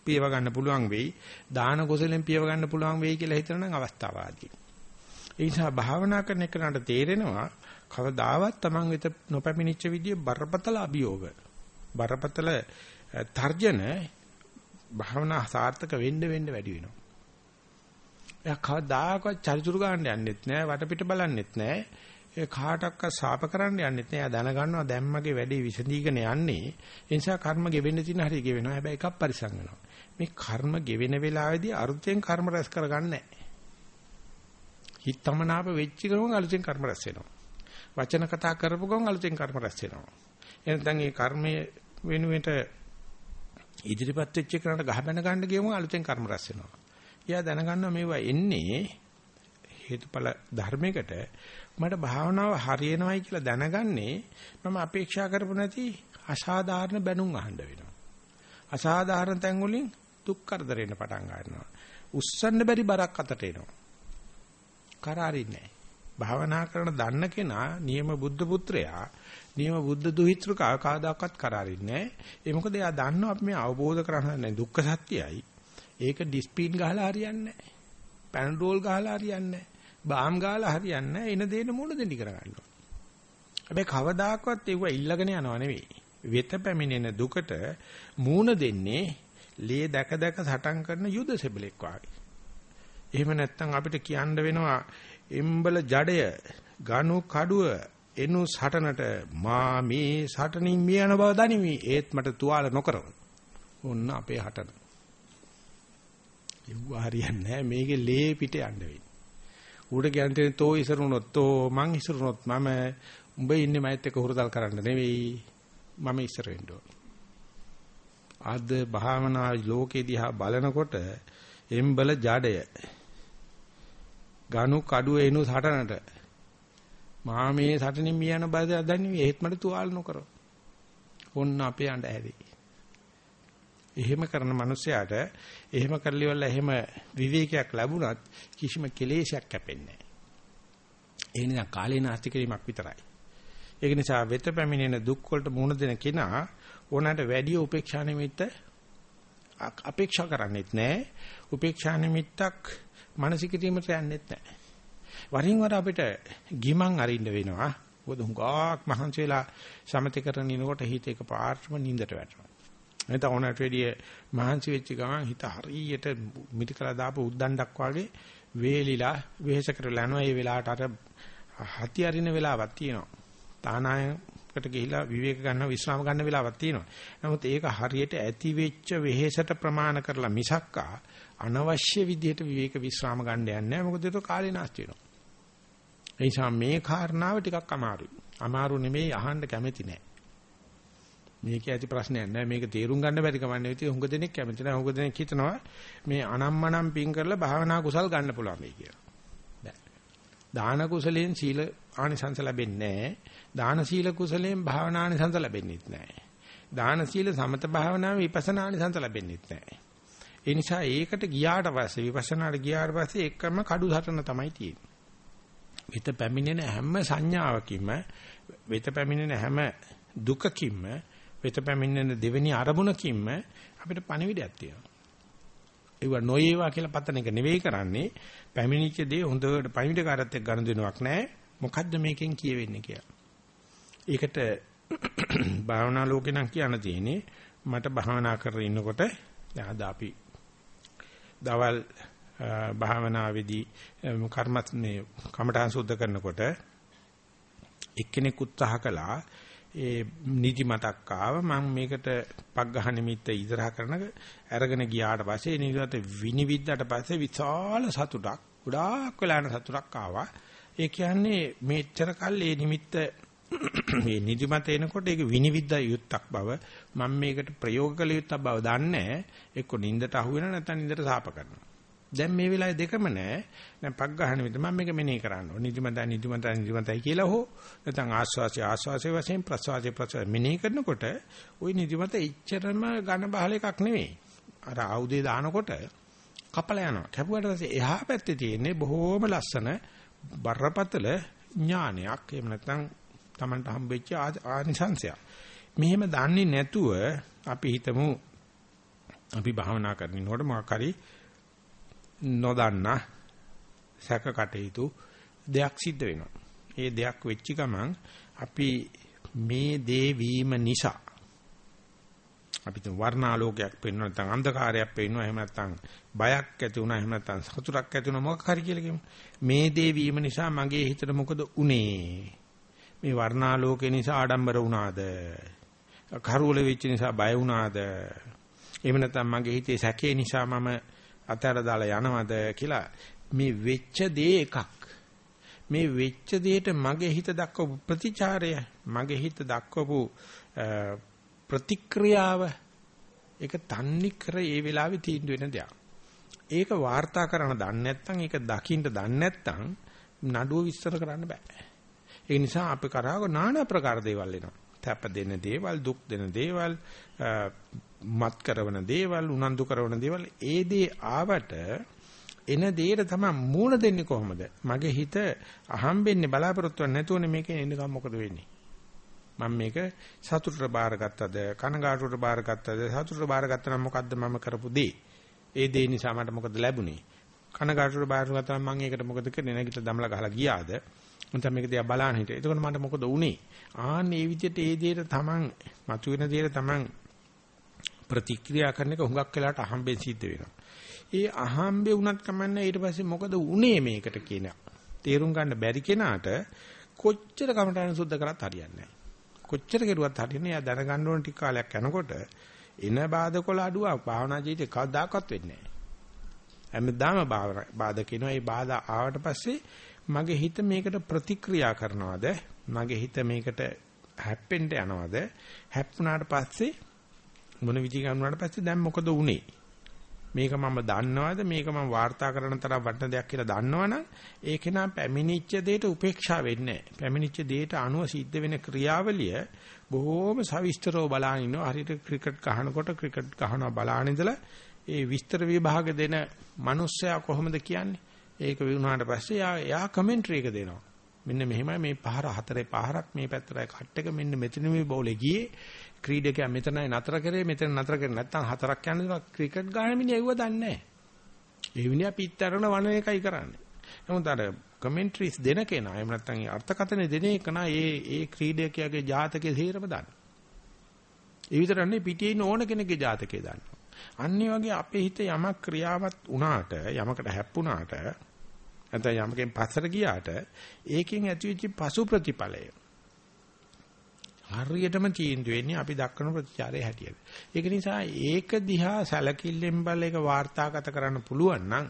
පියව ගන්න පුළුවන් වෙයි දාන කුසලෙන් පියව ගන්න පුළුවන් වෙයි කියලා හිතනනම් අවස්ථාවාදී ඒ නිසා භාවනා කරන එකට තේරෙනවා කවදාවත් Taman වෙත නොපැමිණිච්ච විදිය බරපතල අභියෝග බරපතල තර්ජන භාවනා සාර්ථක වෙන්න වෙන්න වැඩි වෙනවා. එයා කවදාකවත් චරිචුරු ගන්න යන්නෙත් නෑ වටපිට බලන්නෙත් නෑ. ඒ කාටවත් සාප කරන්න යන්නෙත් නෑ. එයා දැනගන්නවා දැම්මගේ වැඩේ විසඳීගෙන යන්නේ. ඒ නිසා කර්ම ගෙවෙන්න තියෙන හරිය ගෙවෙනවා. හැබැයි එකක් පරිසං වෙනවා. මේ කර්ම ගෙවෙන වෙලාවේදී අරුතෙන් කර්ම රැස් කරගන්නේ නෑ. හිතමනාප වෙච්ච ගමන් අලුතෙන් කර්ම රැස් වෙනවා. වචන කතා කරපු ගමන් අලුතෙන් කර්ම රැස් වෙනවා. එහෙනම් මේ කර්මයේ වෙනුවට ඉදිරිපත් වෙච්ච එකකට ගහ බැන ගන්න ගියම අලුතෙන් කර්ම රැස් වෙනවා. එයා දැනගන්නවා මේවා එන්නේ හේතුඵල ධර්මයකට මට භාවනාව හරියනවයි කියලා දැනගන්නේ මම අපේක්ෂා කරපු නැති අසාධාරණ බැනුම් අහන්න වෙනවා. අසාධාරණ තැන් වලින් දුක් කරදරෙන්න පටන් ගන්නවා. උස්සන්න බැරි බරක් අතට එනවා. කරාරින්නේ භාවනා කරන දන්න කෙනා නියම බුද්ධ පුත්‍රයා නියම බුද්ධ දුහිතෘකා කාදාකත් කරාරින්නේ ඒ මොකද එයා දන්නවා අපි මේ අවබෝධ කරගන්න දුක්ඛ සත්‍යයයි ඒක ඩිස්පින් ගහලා හරියන්නේ නැහැ. පැනඩෝල් ගහලා හරියන්නේ නැහැ. බාම් ගහලා හරියන්නේ නැහැ. එන දේන මුණ දෙන්න ඉගෙන ගන්නවා හැබැයි කවදාකවත් ඒව ඉල්ලගෙන යනව නෙවෙයි. වෙත පැමිණෙන දුකට මූණ දෙන්නේ ලේ දැක දැක සටන් කරන යුද සෙබලෙක් වාගේ. එහෙම නැත්නම් අපිට කියන්න වෙනවා එම්බල ජඩය ගනු කඩුව එනු සටනට මා මේ සටනින් මියන බව දනිමි ඒත් මට තුවාල නොකරව. ඔන්න අපේ හටන. යුව හරියන්නේ නැහැ මේකේ ලේ පිට යන්න වෙයි. ඌට කියන්නේ තෝ ඉසරුනොත් තෝ මං ඉසරුනොත් මම උඹ ඉන්නේ මයිත් එක්ක හුරතල් කරන්න නෙවෙයි මම ඉස්සර වෙන්න ඕන. අද භාවනා ලෝකේ දිහා බලනකොට එම්බල ජඩය ගනු කඩුව එනු සටනට මා මේ සටනින් මියන බය දන්නේ එහෙත් මට තුවාල නොකර. ඔන්න අපේ අඬ ඇරි. එහෙම කරන මිනිසයාට එහෙම කරලිවල එහෙම විවේකයක් ලැබුණත් කිසිම කෙලෙසයක් කැපෙන්නේ නැහැ. ඒ නිසා කාලේ නාස්ති කිරීමක් විතරයි. ඒක නිසා වෙත පැමිණෙන දුක් වලට මුහුණ දෙන කෙනා ඕනකට වැඩි උපේක්ෂා නිමිත්ත අපේක්ෂා කරන්නේත් නැහැ. උපේක්ෂා නිමිත්තක් මානසිකිරීමට යන්නේත් නැහැ. වරින් වර අපිට ගිමන් අරින්න වෙනවා. මොකද හුඟක් මහන්සි වෙලා සමතේ කරන ඉනකොට හිත එක පාර්ශ්ව නින්දට වැටෙනවා. එතන ඕනට වැඩිය මහන්සි වෙච්ච ගමන් හිත හරියට මිටිකලා දාපු උද්දණ්ඩක් වගේ වේලිලා වෙහෙස කරලා යනවා. ඒ වෙලාවට අර හති අරින වෙලාවක් තියෙනවා. තානායකට ගිහිලා විවේක ගන්න විශ්‍රාම ගන්න වෙලාවක් තියෙනවා. නමුත් ඒක හරියට ඇති වෙච්ච වෙහෙසට ප්‍රමාණ කරලා මිසක්කා අනවශ්‍ය විදිහට විවේක විශ්‍රාම ගන්න යන්නේ නැහැ. මොකද ඒක කාලේ නාස්ති වෙනවා. ඒ නිසා මේ කාරණාව ටිකක් අමාරුයි. අමාරු නෙමෙයි අහන්න කැමති නෑ. මේක ඇති ප්‍රශ්නයක් නෑ. මේක තේරුම් ගන්න බැරි කමන්නේ විතර හුඟ දෙනෙක් කැමති නෑ. හුඟ දෙනෙක් හිතනවා මේ අනම්මනම් පින් කරලා භාවනා කුසල් ගන්න පුළුවන් වෙයි කියලා. බෑ. දාන කුසලයෙන් සීල ආනිසංස ලැබෙන්නේ නෑ. දාන සීල කුසලයෙන් භාවනා ආනිසංස ලැබෙන්නේත් නෑ. දාන සීල සමත භාවනාවේ විපස්සනා ආනිසංස ලැබෙන්නේත් නෑ. ඒ නිසා ඒකට ගියාට පස්සේ විපස්සනාට ගියාට පස්සේ එකම කඩු හටන තමයි තියෙන්නේ. වෙත පැමිණෙන හැම සංඥාවකින්ම වෙත පැමිණෙන හැම දුකකින්ම වෙත පැමිණෙන දෙවෙනි අරමුණකින්ම අපිට පණිවිඩයක් තියෙනවා. ඒව නොයේවා කියලා පතන එක නෙවෙයි කරන්නේ පැමිණිච්ච දේ හොඳට පණිවිඩකාරත් එක්ක ගනුදෙනුවක් නැහැ. මොකද්ද මේකෙන් කියවෙන්නේ කියලා. ඒකට භාවනා ලෝකේ නම් කියන්න තියෙන්නේ මට භාවනා කරගෙන ඉන්නකොට දැන් අද අපි දවල් භාවනාවේදී කර්මත් මේ කමඨාන් සුද්ධ කරනකොට එක්කෙනෙක් උත්සාහ කළා ඒ නිදි මතක් ආව මම මේකට පග්ගහ නිමිත්ත ඉදරහ කරන අරගෙන ගියාට පස්සේ නිවිත විනිවිදට පස්සේ විශාල සතුටක් ගොඩාක් වෙලාන සතුටක් ආවා. ඒ කියන්නේ මේච්චර කල් ඒ නිමිත්ත මේ නිදිමත එනකොට ඒක විනිවිද යුත්තක් බව මම මේකට ප්‍රයෝග කළ යුත්තක් බව දන්නේ එක්ක නින්දට අහු වෙනවා නැත්නම් නින්දට සාප කරනවා. දැන් මේ වෙලාවේ දෙකම නැහැ. දැන් පක් ගන්න විදිහ මම මේක මෙනෙහි කරන්න ඕනේ. නිදිමතයි නිදිමතයි නිදිමතයි කියලා හෝ නැත්නම් ආස්වාසය ආස්වාසය වශයෙන් ප්‍රසවාසය ප්‍රසවාසය මෙනෙහි කරනකොට ওই නිදිමත ඉච්චරම ඝන බහල එකක් නෙවෙයි. අර ආයුධය දානකොට කපලා යනවා. කැපුවට පස්සේ එහා පැත්තේ තියෙන්නේ බොහොම ලස්සන බරපතල ඥානයක්. එහෙම නැත්නම් Tamanට හම්බෙච්ච ආනිසංශයක්. මෙහෙම දන්නේ නැතුව අපි හිතමු අපි භාවනා කරනකොට මොකක් හරි නොදන්නා සැක කටයුතු දෙයක් සිද්ධ වෙනවා. ඒ දෙයක් වෙච්ච ගමන් අපි මේ දේ වීම නිසා අපිට වර්ණාලෝකයක් පෙන්වන නැත්නම් අන්ධකාරයක් පෙන්වන එහෙම නැත්නම් බයක් ඇති වුණා එහෙම නැත්නම් සතුටක් ඇති වුණා මොකක් හරි කියලා කියමු. මේ දේ වීම නිසා මගේ හිතට මොකද උනේ? මේ වර්ණාලෝකේ නිසා ආඩම්බර වුණාද? කරුවල වෙච්ච නිසා බය වුණාද? එහෙම නැත්නම් මගේ හිතේ සැකේ නිසා මම අතර දාලා යනවද කියලා මේ වෙච්ච දේ එකක් මේ වෙච්ච දෙයට මගේ හිත දක්වපු ප්‍රතිචාරය මගේ හිත දක්වපු ප්‍රතික්‍රියාව ඒක තන්නේ කර ඒ වෙලාවේ තීන්දුව වෙන දෙයක්. ඒක වාර්තා කරන දන්නේ නැත්නම් ඒක දකින්න දන්නේ නැත්නම් නඩුව විස්තර කරන්න බෑ. ඒ නිසා අපි කරාව নানা ප්‍රකාර දේවල් එනවා. තැප දෙන දේවල්, දුක් දෙන දේවල්, මත් කරන දේවල්, උනන්දු කරන දේවල් ඒ දේ ආවට එන දෙයට තමයි මූණ දෙන්නේ කොහොමද? මගේ හිත අහම්බෙන්නේ බලාපොරොත්තු වෙන්නේ නැතුවනේ මේකේ එන්නකම් මොකද වෙන්නේ? මම මේක සතුටට බාරගත්තද කනගාටුවට බාරගත්තද සතුටට බාරගත්තා නම් මොකද්ද මම කරපු දේ? ඒ දේ නිසා මට මොකද ලැබුණේ? කනගාටුවට බාරගත්තා නම් මම ඒකට මොකද කරන්නේ? නැගිට දමලා ගහලා ගියාද? මම මේක දිහා බලන්න හිටියේ එතකොට මට මොකද උනේ ආන්න මේ විදිහට ඒ දේට තමන් මතුවෙන දේට තමන් ප්‍රතික්‍රියා කරන එක හුඟක් වෙලාට අහම්බෙන් සිද්ධ වෙනවා. ඒ අහම්බේ වුණත් කමන්නේ ඊට පස්සේ මොකද උනේ මේකට කියන තේරුම් ගන්න බැරි කෙනාට කොච්චර කමටහන් සුද්ධ කරත් හරියන්නේ නැහැ. කොච්චර කෙරුවත් හරියන්නේ එයා දැනගන්න ඕන ටික කාලයක් යනකොට එන බාධකොල අඩුව භාවනා ජීවිතේ කවදාකවත් වෙන්නේ නැහැ. හැමදාම බාධක එනවා. ඒ බාධා ආවට පස්සේ මගේ හිත මේකට ප්‍රතික්‍රියා කරනවද? මගේ හිත මේකට හැප්පෙන්න යනවද? හැප්පුණාට පස්සේ මොන විදිහ ගන්නාට පස්සේ දැන් මොකද උනේ? මේක මම දන්නවද මේක මම වාර්තා කරන තරම් වටින දෙයක් කියලා දන්නවනම් ඒක නම් පැමිණිච්ච දෙයට උපේක්ෂා වෙන්නේ නැහැ. පැමිණිච්ච දෙයට අනුව සිද්ධ වෙන ක්‍රියාවලිය බොහෝම සවිස්තරව බලාගෙන ඉන්නවා. හරියට ක්‍රිකට් ගහනකොට ක්‍රිකට් ගහනවා බලාගෙන ඉඳලා ඒ විස්තර විභාග දෙන මිනිස්සයා කොහොමද කියන්නේ? ඒක වුණාට පස්සේ යා යා කමෙන්ටරි එක දෙනවා. මෙන්න මෙහෙමයි මේ පහර හතරේ පහරක් මේ පැත්තටයි කට් එක මෙන්න මෙතන මේ බෝලේ ගියේ ක්‍රීඩකයා මෙතනයි නතර කරේ මෙතන නතර කරේ නැත්නම් හතරක් යන දේ ක්‍රිකට් ගහන මිනිහ ඇව්ව දන්නේ නැහැ. ඒ මිනිහා පිටතරන වණ එකයි කරන්නේ. නමුත් අර කමෙන්ටරිස් දෙන කෙනා එහෙම නැත්නම් අර්ථකථන දෙන එක නා ඒ ඒ ක්‍රීඩකයාගේ ජාතකයේ තේරම දන්න. ඒ විතරන්නේ පිටියේ ඉන්න ඕන කෙනෙක්ගේ ජාතකයේ දන්න. අන්නේ වගේ අපේ හිත යමක් ක්‍රියාවත් වුණාට යමකට හැප්පුණාට නැත්නම් යමකින් පස්සට ගියාට ඒකෙන් ඇතිවෙච්ච පසු ප්‍රතිඵලය හරියටම තීන්දුව වෙන්නේ අපි දක්වන ප්‍රතිචාරයේ හැටියට. ඒක නිසා ඒක දිහා සැලකිල්ලෙන් බල එක වාර්තාගත කරන්න පුළුවන් නම්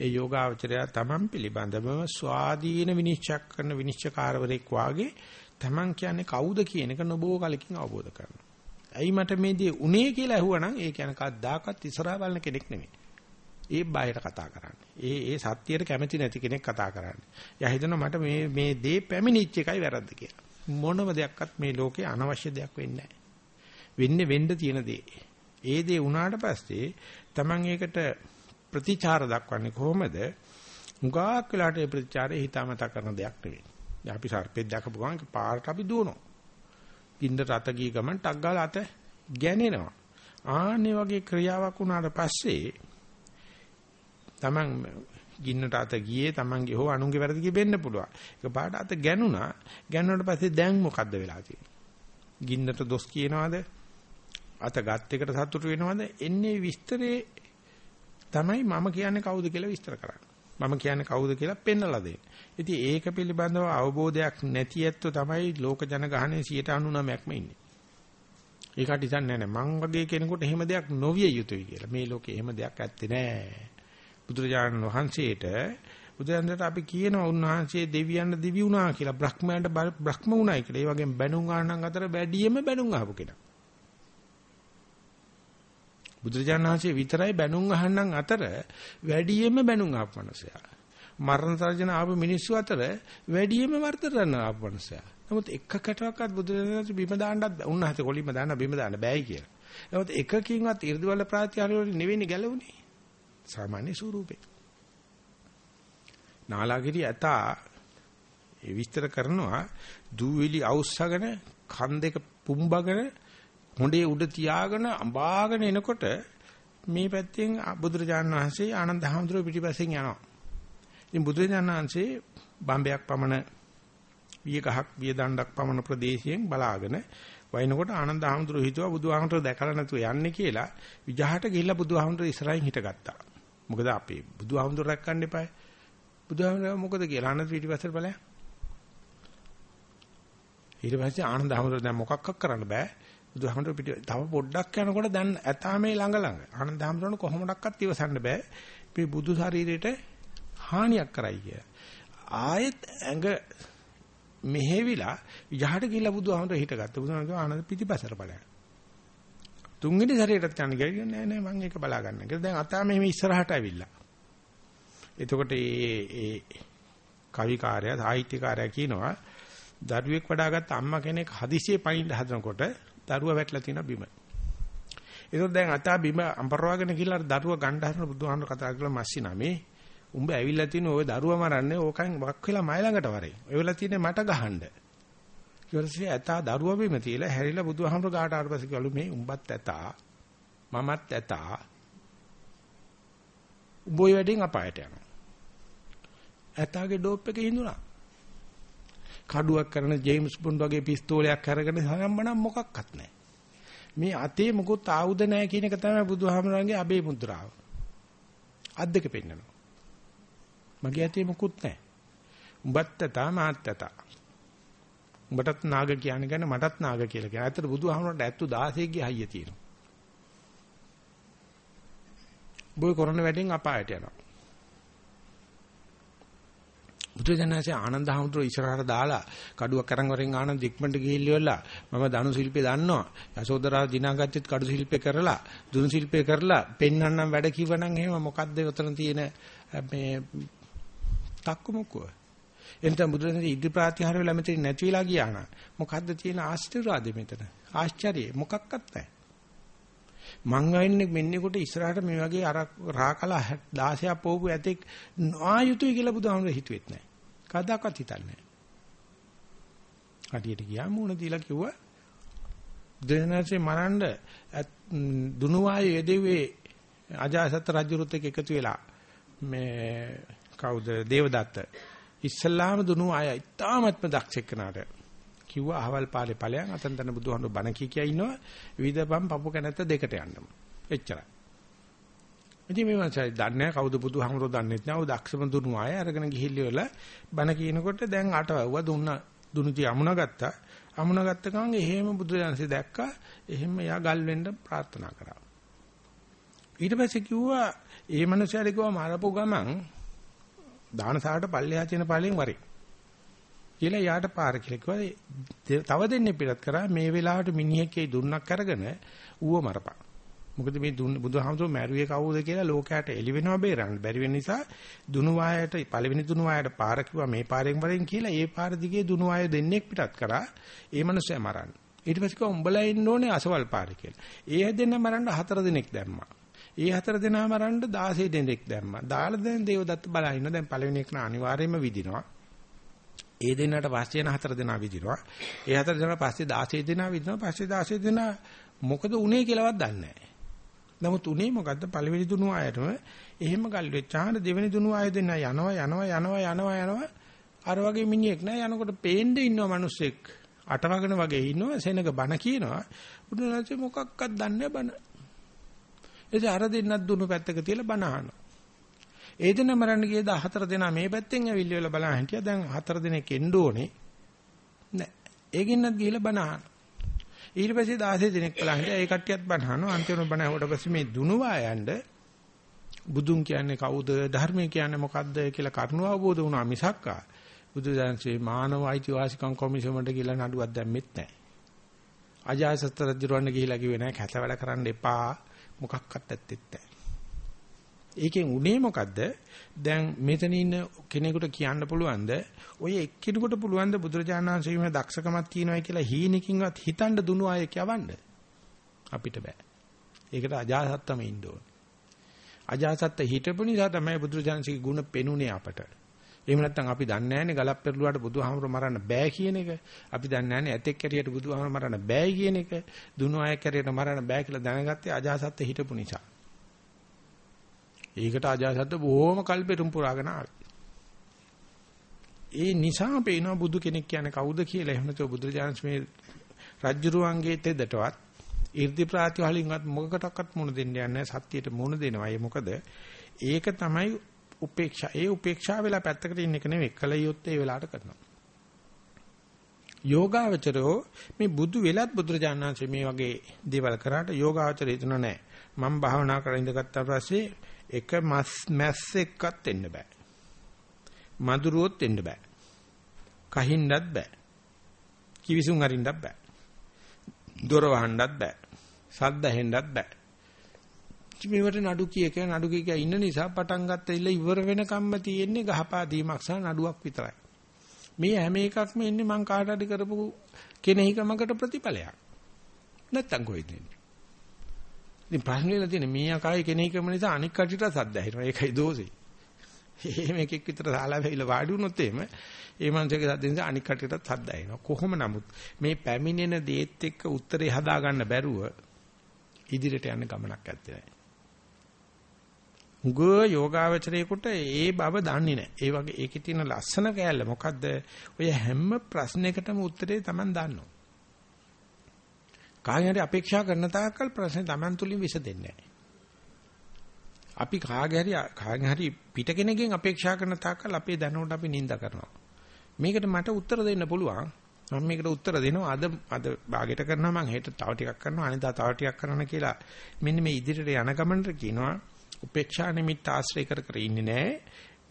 ඒ යෝගාවචරය තමන් පිළිබඳව ස්වාධීන විනිශ්චය කරන විනිශ්චයකාරවරයෙක් වාගේ තමන් කියන්නේ කවුද කියන එක නොබෝ කලකින් අවබෝධ කරනවා. ඇයි මට මේ දේ උනේ කියලා ඇහුවනම් ඒ කියන්නේ කවදාකවත් ඉස්සරහා බලන කෙනෙක් නෙමෙයි. ඒ බයට කතා කරන්නේ. ඒ ඒ සත්‍යයට කැමති නැති කෙනෙක් කතා කරන්නේ. එයා හිතනවා මට මේ මේ දේ පැමිණිච්ච එකයි වැරද්ද කියලා. මොනම දෙයක්වත් මේ ලෝකේ අනවශ්‍ය දෙයක් වෙන්නේ වෙන්නේ වෙන්න තියෙන දේ. ඒ දේ වුණාට පස්සේ Taman ඒකට ප්‍රතිචාර දක්වන්නේ කොහොමද? මුගාක් වෙලාට ඒ ප්‍රතිචාරය හිතාමතා කරන දෙයක් නෙවෙයි. දැන් අපි සර්පෙක් දැකපු ගමන් පාරට අපි දුවනවා. පින්ඩට අත ගිය ගමන් ටක් ගාලා අත ගැනෙනවා. ආන්නේ වගේ ක්‍රියාවක් වුණාට පස්සේ Taman ගින්නට අත ගියේ Tamange හෝ අනුන්ගේ වැරදි කියෙන්න පුළුවන්. ඒක පාට අත ගැනුණා. ගැන්නුණාට පස්සේ දැන් මොකද්ද වෙලා තියෙන්නේ? ගින්නට දොස් කියනවාද? අත ගත් එකට සතුටු වෙනවද? එන්නේ විස්තරේ තමයි මම කියන්නේ කවුද කියලා විස්තර කරන්නේ. මම කියන්නේ කවුද කියලා පෙන්නලා දෙන්නේ. ඉතින් ඒක පිළිබඳව අවබෝධයක් නැති ඇත්තෝ තමයි ලෝක ජනගහනයේ 99%ක්ම ඉන්නේ. ඒකට ඉතින් නෑ නෑ මං වගේ කෙනෙකුට එහෙම දෙයක් නොවිය යුතුයි කියලා. මේ ලෝකේ එහෙම දෙයක් ඇත්තේ නෑ. බුදුරජාණන් වහන්සේට බුදුරජාණන්ට අපි කියනවා උන්වහන්සේ දෙවියන් දිවි වුණා කියලා බ්‍රහ්මයන්ට බ්‍රහ්ම වුණායි කියලා. ඒ වගේම බැනුම් ආනන් අතර වැඩියෙම බැනුම් අහපු කෙනා. බුදුරජාණන් වහන්සේ විතරයි බැනුම් අහන්නම් අතර වැඩියෙම බැනුම් ආපු මනුස්සයා. මරණ තර්ජන ආපු මිනිස්සු අතර වැඩියෙම වර්තන ආපු මනුස්සයා. නමුත් එකකටවත් බුදුරජාණන් වහන්සේ බිම දාන්නත් උන්වහන්සේ කොලින්ම දාන්න බිම දාන්න බෑයි කියලා. නමුත් එකකින්වත් 이르දිවල ප්‍රාත්‍යාරය වලින් නෙවෙයි ගැලවුනේ. සාමාන්‍ය ස්වරූපේ. නාලාගිරි ඇතා ඒ විස්තර කරනවා දූවිලි අවුස්සගෙන කන් දෙක පුම්බගෙන හොඬේ උඩ තියාගෙන අඹාගෙන එනකොට මේ පැත්තෙන් බුදුරජාණන් වහන්සේ ආනන්ද හැමතුරු පිටිපස්සෙන් යනවා. ඉතින් බුදුරජාණන් වහන්සේ බම්බයක් පමණ විය ගහක් විය දණ්ඩක් පමණ ප්‍රදේශයෙන් බලාගෙන වයින්කොට ආනන්ද හැමතුරු හිතුවා බුදුහාමතුරු දැකලා නැතුව යන්නේ කියලා විජහට ගිහිල්ලා බුදුහාමතුරු ඉස්සරහින් හිටගත්තා. මොකද අපේ බුදුහාමතුරු රැක්කන්න එපායි. බුදුහාමතුරු මොකද කියලා ආනන්ද පිටිපස්සට බලයන්. ඊට පස්සේ ආනන්ද හැමතුරු දැන් මොකක්වත් කරන්න බෑ. බුදුහාමර පිට තව පොඩ්ඩක් යනකොට දැන් ඇතා මේ ළඟ ළඟ. ආනන්ද හැමරණ කොහොමඩක්වත් ඉවසන්න බෑ. මේ බුදු ශරීරයට හානියක් කරයි කිය. ආයෙත් ඇඟ මෙහෙවිලා යහට ගිහිල්ලා බුදුහාමර හිටගත්ත. බුදුහාමර කිව්වා ආනන්ද පිටිපසට බලන්න. තුන්වෙනි ශරීරයට යන ගියා නෑ නෑ මම ඒක බලා ගන්න. ඒක දැන් අතා මෙහෙම ඉස්සරහට ඇවිල්ලා. එතකොට මේ ඒ කවිකාරය සාහිත්‍යකාරය කියනවා දරුවෙක් වඩාගත් අම්මා කෙනෙක් හදිසියෙ පයින් හදනකොට දරුවා වැටලා තියෙන බිම. ඒකෝ දැන් අතා බිම අම්පරවාගෙන ගිහලා දරුවා ගණ්ඩ හරන බුදුහාමර කතා කරලා මස්සි නමේ උඹ ඇවිල්ලා තිනු ඔය දරුවා මරන්නේ ඕකෙන් වක් වෙලා මයි ළඟට වරේ. ඔය වෙලා තියෙන්නේ මට ගහන්න. ඊවලසේ ඇතා දරුවා බිම තියලා හැරිලා බුදුහාමර ගාට ආවට පස්සේ කළු මේ උඹත් ඇතා මමත් ඇතා උඹ ඔය වැඩෙන් අපායට යනවා. ඇතාගේ ඩෝප් එක හිඳුනා. කඩුවක් කරන ජේම්ස් බොන්ඩ් වගේ පිස්තෝලයක් අරගෙන සම්මනම් මොකක්වත් නැහැ. මේ අතේ මොකොත් ආයුධ නැහැ කියන එක තමයි බුදුහාමරන්ගේ අබේ මුද්‍රාව. අත් දෙක පෙන්නනවා. මගේ අතේ මොකුත් නැහැ. උඹත් තත මාත් තත. උඹටත් නාග කියන්නේ ගැන මටත් නාග කියලා කියනවා. ඇත්තට බුදුහාමරන්ට ඇත්තු 16 ගේ හයිය තියෙනවා. බොයි කරන වැඩෙන් අපායට යනවා. බුදුජානනාංශය ආනන්ද හැමතුරු ඉස්සරහට දාලා කඩුවක් අරන් වරෙන් ආනන්ද ඉක්මනට ගිහිල්ලා මම ධනු ශිල්පේ දන්නවා. යසෝදරා දිනාගත්තෙත් කඩු ශිල්පේ කරලා දුනු ශිල්පේ කරලා පෙන්වන්නම් වැඩ කිව්වනම් එහෙම මොකද්ද උතන තියෙන මේ තක්කමුක්කව? එතන බුදුරජාණන් ඉදි ප්‍රාතිහාර වෙලා මෙතන නැති වෙලා ගියා නා මොකද්ද තියෙන ආශ්චර්යවාදෙ මෙතන? ආශ්චර්යය මොකක්වත් නැහැ. මං වෙන්නේ මෙන්නේකොට ඉස්සරහට මේ වගේ අර රාකල 16ක් පොවපු ඇතෙක් නායුතුයි කියලා බුදුහාමුදුරු හිතුවෙත් නැහැ. කවදාකවත් හිතන්නේ නැහැ. හරියට ගියා මූණ දීලා කිව්වා දෙනසේ මරන්න දුනු වායේ යෙදුවේ අජාසත් රජුරුත් එක්ක එකතු වෙලා. මේ කවුද? දේවදත්ත. ඉස්සල්ලාම දුනු ආය ඉතාමත්ම දක්ෂ කෙනාට කිව්වා අහවල් පාලේ ඵලයන් අතන තන බුදුහාමුදුරු බණ කී කිය ඉන්නවා. විවිධපම් පපු කැනැත්ත දෙකට යන්නම. එච්චරයි. ඉතින් මේ මාසයි දන්නේ කවුද බුදුහාමුදුරු දන්නෙත් නෑ ඔය දක්ෂම දුනු ආය අරගෙන ගිහිල්ල බණ කියනකොට දැන් අටවුවා දුන්න දුනුති අමුණ ගත්තා අමුණ ගත්ත ගමන් එහෙම බුදුරජාණන්සේ දැක්කා. එහෙම යා ගල් වෙන්න ප්‍රාර්ථනා කරා. ඊට පස්සේ කිව්වා ඒ මනුස්සයාට කිව්වා මරපු ගමන් දානසාරට පල්ලෙහා තියෙන පළෙන් වරේ. කියලා යාට පාර කියලා කිව්වා. තව දෙන්නේ පිටත් කරා. මේ වෙලාවට මිනිහෙක්ගේ දුන්නක් අරගෙන ඌව මරපන්. මොකද මේ බුදුහාමුදුරුවෝ මැරුවේ කවුද කියලා ලෝකයට එළි වෙනවා බේරන්න බැරි වෙන නිසා දුනු වායට පළවෙනි දුනු වායට පාර කිව්වා මේ පාරෙන් වරෙන් කියලා ඒ පාර දිගේ දුනු වාය දෙන්නෙක් පිටත් කරා ඒ මනුස්සයා මරන්න. ඊට පස්සේ කිව්වා උඹලා ඉන්න ඕනේ අසවල් පාර කියලා. ඒ දෙන්න මරන්න හතර දිනක් දැම්මා. ඒ හතර දෙනා මරන්න 16 දෙනෙක් දැම්මා. දාලා දැන් දේවදත්ත බලා ඉන්න දැන් පළවෙනි එක අනිවාර්යයෙන්ම විදිනවා. ඒ දෙන්නට පස්සේ යන හතර දෙනා විදිනවා. ඒ හතර දෙනා පස්සේ 16 දෙනා විදිනවා. පස්සේ 16 දෙනා මොකද උනේ කියලාවත් දන්නේ නැහැ. නමුත් උනේ මොකද්ද පළවෙනි දුනු ආයතම එහෙම ගල් වෙච්චාන දෙවෙනි දුනු ආය දෙන්න යනවා යනවා යනවා යනවා යනවා අර වගේ මිනිහෙක් නෑ යනකොට පේන්නේ ඉන්නවා මිනිස්සෙක් අටවගෙන වගේ ඉන්නවා සෙනඟ බන කියනවා බුදුරජාණන් මොකක්වත් දන්නේ බන එතකොට අර දෙන්නත් දුනු පැත්තක තියලා බන අහනවා ඒ දෙන මරන්න ගිය 14 දෙනා මේ පැත්තෙන් ඇවිල්ලා බලන් හිටියා. දැන් හතර දෙනෙක් එන්න ඕනේ. නෑ. ඒකින්වත් ගිහිල්ලා බණ අහන. ඊට පස්සේ 16 දෙනෙක් බලන් හිටියා. ඒ කට්ටියත් බණ අහනවා. අන්තිමට බණ ඇහුවට පස්සේ මේ දුනුවා යන්න බුදුන් කියන්නේ කවුද? ධර්මය කියන්නේ මොකද්ද කියලා කරුණ අවබෝධ වුණා මිසක්කා. බුදුදහමේ මානව අයිතිවාසිකම් කොමිසමට කියලා නඩුවක් දැම්මෙත් නැහැ. අජාසත් රජුරවන්න ගිහිලා කිව්වේ නැහැ කැත වැඩ කරන්න එපා. මොකක්වත් ඇත්තෙත් නැහැ. ඒකෙන් උනේ මොකද්ද? දැන් මෙතන ඉන්න කෙනෙකුට කියන්න පුළුවන්ද? ඔය එක්කෙනෙකුට පුළුවන්ද බුදුරජාණන් වහන්සේගේ දක්ෂකමක් තියෙනවයි කියලා හීනකින්වත් හිතන්න දුනු අය කියවන්න? අපිට බෑ. ඒකට අජාසත්තම ඉන්න ඕනේ. අජාසත්ත හිටපු නිසා තමයි බුදුරජාණන්සේගේ ගුණ පෙනුනේ අපට. එහෙම නැත්නම් අපි දන්නේ නැහැනේ ගලක් පෙරළුවාට බුදුහාමුදුර මරන්න බෑ කියන එක. අපි දන්නේ නැහැනේ ඇතෙක් කැරියට බුදුහාමුදුර මරන්න බෑ කියන එක. දුනු අය කැරියට මරන්න බෑ කියලා දැනගත්තේ අජාසත් හිටපු නිසා. ඒකට අජාසත් බොහොම කල්පෙතුම් පුරාගෙන ආවේ. ඒ නිසා පේනවා බුදු කෙනෙක් කියන්නේ කවුද කියලා. එහෙම නැත්නම් බුදුරජාණන් මේ රජ්ජුරුවන්ගේ තෙදටවත් 이르දි ප්‍රාතිහාලින්වත් මොකකටවත් මුණ දෙන්න යන්නේ සත්‍යයට මුණ දෙනවා. ඒ මොකද ඒක තමයි උපේක්ෂා ඒ උපේක්ෂා වෙලා පැත්තකට ඉන්න එක නෙවෙයි කල යුත්තේ ඒ වෙලාවට කරනවා. යෝගාවචරෝ මේ බුදු වෙලත් බුදුරජාණන් වහන්සේ මේ වගේ දේවල් කරාට යෝගාවචරය හිතන නැහැ. මම භාවනා කරලා ඉඳගත්තා පස්සේ එක මස් මැස් එක්කත් එන්න බෑ. මදුරුවොත් එන්න බෑ. කහින්නත් බෑ. කිවිසුම් අරින්නත් බෑ. දොර වහන්නත් බෑ. සද්ද ඇහෙන්නත් බෑ. මේවට නඩු කියක නඩු කියක ඉන්න නිසා පටන් ගත්ත ඉල්ල ඉවර වෙනකම්ම තියෙන්නේ ගහපා දීමක් සහ නඩුවක් විතරයි. මේ හැම එකක්ම ඉන්නේ මං කාට හරි කරපු කෙනෙහිකමකට ප්‍රතිඵලයක්. නැත්තම් කොහෙද ඉන්නේ? ඉතින් ප්‍රශ්නේ වෙලා තියෙන්නේ මේ අකයි කෙනෙහිකම නිසා අනික් කටියට සද්ද ඇහෙනවා. ඒකයි දෝෂේ. එහෙම එකෙක් විතර සාලා වෙයිලා වාඩි වුණොත් එහෙම ඒ මනුස්සයාගේ සද්ද නිසා අනික් කටියටත් සද්ද ඇහෙනවා. කොහොම නමුත් මේ පැමිණෙන දේත් එක්ක උත්තරේ හදාගන්න බැරුව ඉදිරියට යන්න ගමනක් ඇත්තේ නැහැ. උග යෝගාවචරයේකට ඒ බව දන්නේ නැහැ. ඒ වගේ ඒකේ තියෙන ලස්සන කෑල්ල මොකද්ද? ඔය හැම ප්‍රශ්නයකටම උත්තරේ Taman දන්නවා. කාගෙන් හරි අපේක්ෂා කරන තාක්කල් ප්‍රශ්නේ Taman තුලින් විසඳෙන්නේ නැහැ. අපි කාගේ හරි කාගෙන් හරි පිට කෙනෙක්ගෙන් අපේක්ෂා කරන තාක්කල් අපේ දැනුමට අපි නිඳා කරනවා. මේකට මට උත්තර දෙන්න පුළුවන්. මම මේකට උත්තර දෙනවා අද අද භාගයට කරනවා මම හෙට තව ටිකක් කරනවා අනිදා තව ටිකක් කරන්න කියලා මෙන්න මේ ඉදිරියට යන ගමනට කියනවා උපේක්ෂා නිමිත්ත ආශ්‍රය කර කර ඉන්නේ නැහැ.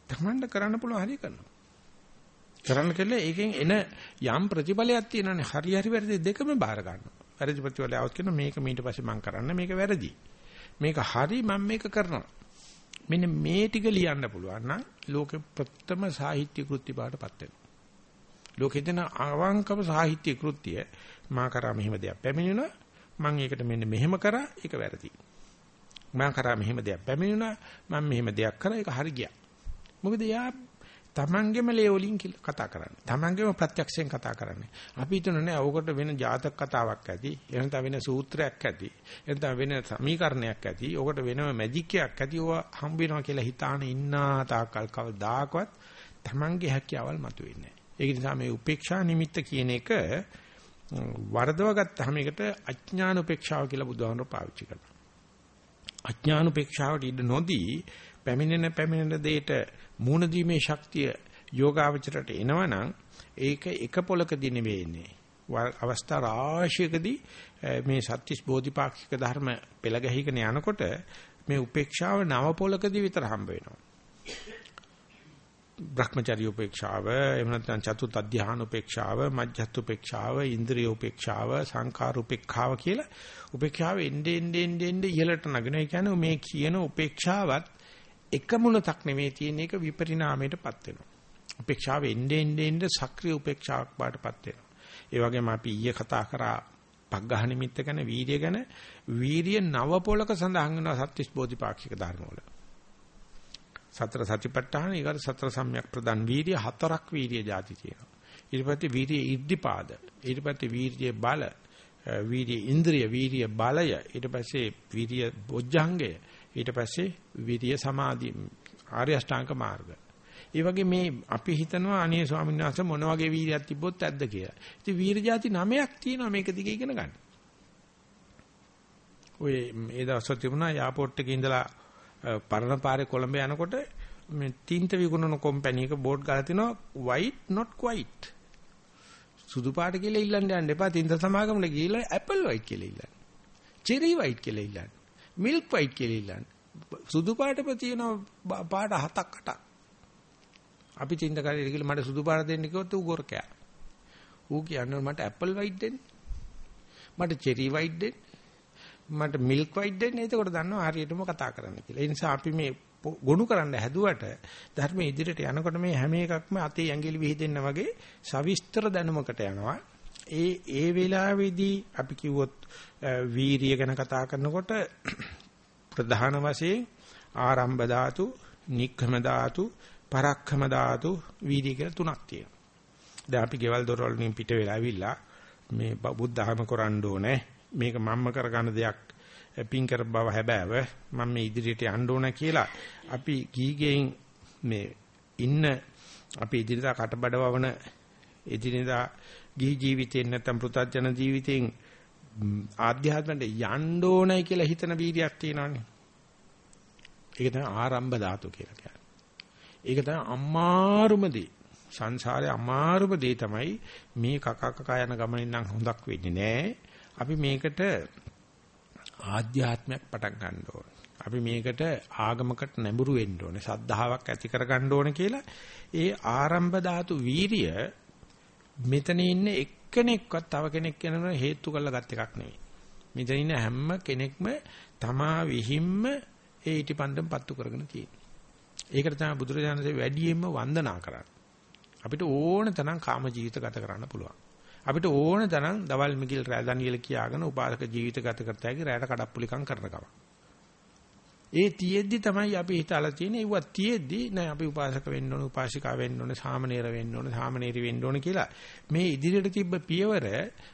තමන්ට කරන්න පුළුවන් හරිය කරනවා. කරන්න කියලා ඒකෙන් එන යම් ප්‍රතිඵලයක් තියෙනවානේ. හරි හරි වැරදි දෙකම බාර ගන්නවා. වැරදි ප්‍රතිඵලය આવත් කියන මේක ඊට පස්සේ මම කරන්න මේක වැරදි. මේක හරි මම මේක කරනවා. මෙන්න මේ ටික ලියන්න පුළුවන් නම් ලෝකෙ ප්‍රථම සාහිත්‍ය කෘති බාටපත් වෙනවා. ලෝකෙ දෙන අවංකව සාහිත්‍ය කෘතිය මා කරා මෙහෙම දෙයක් පැමිණුණා මම ඒකට මෙන්න මෙහෙම කරා ඒක වැරදි. මම කරා මෙහෙම දෙයක් පැමිණුණා මම මෙහෙම දෙයක් කරා ඒක හරි ගියා මොකද යා තමන්ගේම ලේ වලින් කතා කරන්නේ. තමන්ගේම ප්‍රත්‍යක්ෂයෙන් කතා කරන්නේ. අපි හිතන්නේ ඕකට වෙන ජාතක කතාවක් ඇති එහෙනම් වෙන සූත්‍රයක් ඇති එහෙනම් වෙන සමීකරණයක් ඇති ඕකට වෙනම මැජික් එකක් ඇති ඕවා හම්බ වෙනවා කියලා හිතාන ඉන්නා තාකල් කවදාකවත් තමන්ගේ හැකියාවල් මතුවෙන්නේ නැහැ ඒක නිසා මේ උපේක්ෂා නිමිත්ත කියන එක වරදව ගත්තාම ඒකට අඥාන උපේක්ෂාව කියලා බුදුහාමර පාවිච්චි කරනවා. අඥානුපේක්ෂාවට ඉඩ නොදී පැමිණෙන පැමිණෙන දෙයට මූණ දීමේ ශක්තිය යෝගාවචරයට එනවනම් ඒක එක පොලකදී නෙවෙයිනේ. අවස්ථා රාශියකදී මේ සත්‍තිස් බෝධිපාක්ෂික ධර්ම පෙළ ගැහිගෙන යනකොට මේ උපේක්ෂාව නව පොලකදී විතර හම්බ වෙනවා. භ්‍රමචර්ය උපේක්ෂාව එහෙම නැත්නම් චතුත් අධ්‍යාන උපේක්ෂාව මජ්ජත් උපේක්ෂාව ඉන්ද්‍රිය උපේක්ෂාව සංකාර උපේක්ෂාව කියලා උපේක්ෂාව එන්නේ එන්නේ එන්නේ ඉහළට නගින. ඒ කියන්නේ මේ කියන උපේක්ෂාවත් එකමුණක් නෙමෙයි තියෙන එක විපරිණාමයටපත් වෙනවා. උපේක්ෂාව එන්නේ එන්නේ එන්නේ සක්‍රීය උපේක්ෂාවක් බාටපත් වෙනවා. ඒ වගේම අපි ඊයේ කතා කරා පග්ඝහ නිමිත්ත ගැන වීර්ය ගැන වීර්ය නව පොලක සඳහන් වෙනවා සත්‍විස් බෝධිපාක්ෂික ධර්ම වල. සතර සතිපට්ඨාන ඊගර සතර සම්‍යක් ප්‍රදාන් වීර්ය හතරක් වීර්ය જાති තියෙනවා. ඊට පස්සේ වීර්ය ඉද්ධිපාද ඊට පස්සේ වීර්ය බල වීර්ය ඉන්ද්‍රිය වීර්ය බලය ඊට පස්සේ වීර්ය බොජ්ජංගය ඊට පස්සේ වීර්ය සමාධි ආර්ය අෂ්ටාංග මාර්ග. ඒ වගේ මේ අපි හිතනවා අනේ ස්වාමීන් වහන්සේ මොන වගේ වීර්යයක් තිබ්බොත් ඇද්ද කියලා. ඉතින් වීර්ය જાති නමයක් තියෙනවා මේක දිගේ ඉගෙන ගන්න. ඔය ඒ දවස්වල තිබුණා යාපෝට් එකේ ඉඳලා පරණ පාරේ කොළඹ යනකොට මේ තින්ත විකුණන කම්පැනි එක බෝඩ් ගාලා තිනවා white not quite. සුදු පාට කියලා ඉල්ලන්න යන්න එපා. තින්ත සමාගමට ගිහිල්ලා apple white කියලා ඉල්ලන්න. cherry white කියලා ඉල්ලන්න. Milk white කියලා ඉල්ලන්න. සුදු පාටම තියෙන පාට හතක් අටක්. අපි තින්ත කාලේ ගිහිල්ලා මට සුදු පාට දෙන්න කිව්වොත් ඌ ගොරකෑ. ඌ කියන්නේ මට apple white දෙන්න. මට cherry white දෙන්න. මට මිල්ක් වයිට් දෙන්න. එතකොට දන්නවා හරියටම කතා කරන්න කියලා. ඒ නිසා අපි මේ ගොනු කරන්න හැදුවට ධර්මයේ ඉදිරියට යනකොට මේ හැම එකක්ම අතේ ඇඟිලි විහිදෙන්න වගේ සවිස්තර දැනුමකට යනවා. ඒ ඒ වෙලාවේදී අපි කිව්වොත් වීරිය ගැන කතා කරනකොට ප්‍රධාන වශයෙන් ආරම්භ ධාතු, නික්ඛම ධාතු, පරක්ඛම ධාතු, වීර්ය කියලා තුනක් තියෙනවා. දැන් අපි ගෙවල් දොරවල් වලින් පිට වෙලා ඇවිල්ලා මේ බුද්ධ ධර්ම කරන්න ඕනේ. මේක මම්ම කරගන්න දෙයක් පින් කර බව හැබෑව මම මේ ඉදිරියට යන්න ඕන කියලා අපි ගීගෙන් මේ ඉන්න අපි ඉදිරියට කටබඩ වවන එදිනෙදා ගිහි ජීවිතයෙන් නැත්නම් පෘථග්ජන ජීවිතයෙන් ආධ්‍යාත්මයට යන්න ඕනයි කියලා හිතන වීර්යයක් තියෙනවානේ. ඒක තමයි ආරම්භ ධාතු කියලා කියන්නේ. ඒක තමයි අමාරුම දේ. සංසාරේ අමාරුම දේ තමයි මේ කක කක යන ගමනින් නම් හොඳක් වෙන්නේ නැහැ. අපි මේකට ආධ්‍යාත්මයක් පටන් ගන්න ඕනේ. අපි මේකට ආගමකට නැඹුරු වෙන්න ඕනේ. සද්ධාාවක් ඇති කර ගන්න ඕනේ කියලා ඒ ආරම්භ ධාතු වීරිය මෙතන ඉන්න එක්කෙනෙක්වත් තව කෙනෙක් වෙනන හේතු කරලා ගත් එකක් නෙවෙයි. මෙතන ඉන්න හැම කෙනෙක්ම තමා විහිම්ම ඒ ඊටිපන්දම් පත්තු කරගෙන තියෙනවා. ඒකට තමයි බුදුරජාණන්සේ වැඩියෙන්ම වන්දනා කරන්නේ. අපිට ඕන තරම් කාම ජීවිත ගත කරන්න පුළුවන්. අපිට ඕන තරම් දවල් මිගිල් රෑ දනියල කියාගෙන උපාසක ජීවිත ගත කරත හැකි රැයට කඩප්පුලිකම් කරන කම. ඒ තියෙද්දි තමයි අපි හිතලා තියෙන්නේ ඒව තියෙද්දි නෑ අපි උපාසක වෙන්න ඕන උපාසිකා වෙන්න ඕන සාමණේර වෙන්න ඕන සාමණේරි වෙන්න ඕන කියලා මේ ඉදිරියට තිබ්බ පියවර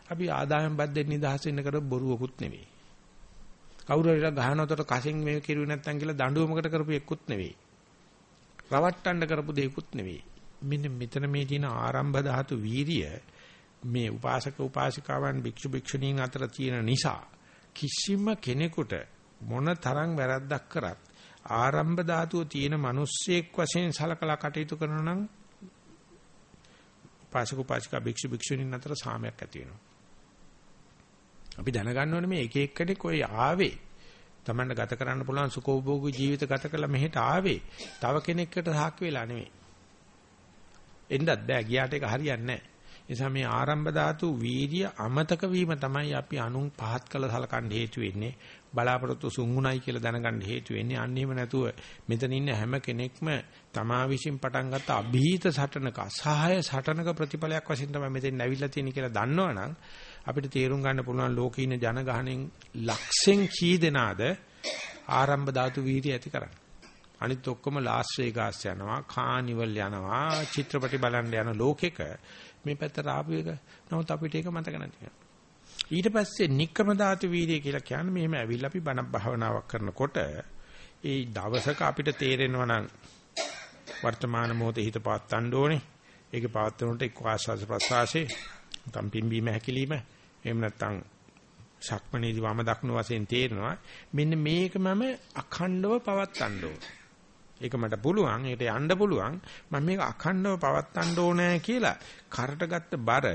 අපි ආදායම් බද්දෙන් නිදහස් වෙන්න කර බොරුවකුත් නෙවෙයි. කවුරු හරි ගහනතොට කසින් මේ කිරුවේ නැත්තම් කියලා දඬුවමකට කරපු එක්කුත් නෙවෙයි. රවට්ටන්න කරපු දෙයක්කුත් නෙවෙයි. මෙන්න මෙතන මේ තියෙන ආරම්භ ධාතු වීරිය මේ උපාසක උපාසිකාවන් භික්ෂු භික්ෂුණීන් අතර තියෙන නිසා කිසිම කෙනෙකුට මොන තරම් වැරද්දක් කරත් ආරම්භ ධාතුව තියෙන මිනිස්සෙක් වශයෙන් සලකලා කටයුතු කරනවා නම් උපාසක උපාසිකා භික්ෂු භික්ෂුණීන් අතර සාමයක් ඇති වෙනවා. අපි දැනගන්න ඕනේ මේ එක එක්කෙනෙක් ඔය ආවේ තමන්ට ගත කරන්න පුළුවන් සුඛෝභෝගී ජීවිත ගත කළ මෙහෙට ආවේ තව කෙනෙක්ට සාක්ෂි වෙලා නෙමෙයි. එන්නත් බෑ ගියාට ඒක හරියන්නේ නැහැ. නිසා මේ ආරම්භ ධාතු වීර්ය අමතක වීම තමයි අපි අනුන් පහත් කළ සලකන්න හේතු වෙන්නේ. බලාපොරොත්තු සුන්ුණයි කියලා දැනගන්න හේතු වෙන්නේ. අන්න එහෙම නැතුව මෙතන ඉන්න හැම කෙනෙක්ම තමා විසින් පටන් ගත්ත અભීත සටනක අසහාය සටනක ප්‍රතිඵලයක් වශයෙන් තමයි මෙතෙන් ඇවිල්ලා තියෙන්නේ කියලා දන්නවනම් අපිට තේරුම් ගන්න පුළුවන් ලෝකේ ඉන්න ජනගහණයෙන් ලක්ෂෙන් කී දෙනාද ආරම්භ ධාතු වීර්ය ඇති කරන්නේ. අනිත් ඔක්කොම ලාස් වේගාස් යනවා, කානිවල් යනවා, චිත්‍රපටි බලන්න යන ලෝකෙක මේ පැත්තට ආපු එක. නමුත් අපිට ඒක මතක නැති ඊට පස්සේ නික්කම ධාතු වීර්යය කියලා කියන්නේ මෙහෙම ඇවිල්ලා අපි බණ භාවනාවක් කරනකොට ඒ දවසක අපිට තේරෙනවා නම් වර්තමාන මොහොතේ හිත පාත්තන්න ඕනේ. ඒක පාත්තනකොට එක්ක ආස්වාද ප්‍රසආසේ නැත්නම් පිම්බීම හැකිලිම එහෙම නැත්නම් ශක්මණේදී වම දක්න වශයෙන් තේරෙනවා. මෙන්න මේක මම අඛණ්ඩව පවත්තන්න ඕනේ. ඒක මට පුළුවන් ඒකට යන්න පුළුවන් මම මේක අඛණ්ඩව පවත්වන්න ඕනේ කියලා කරට ගත්ත බර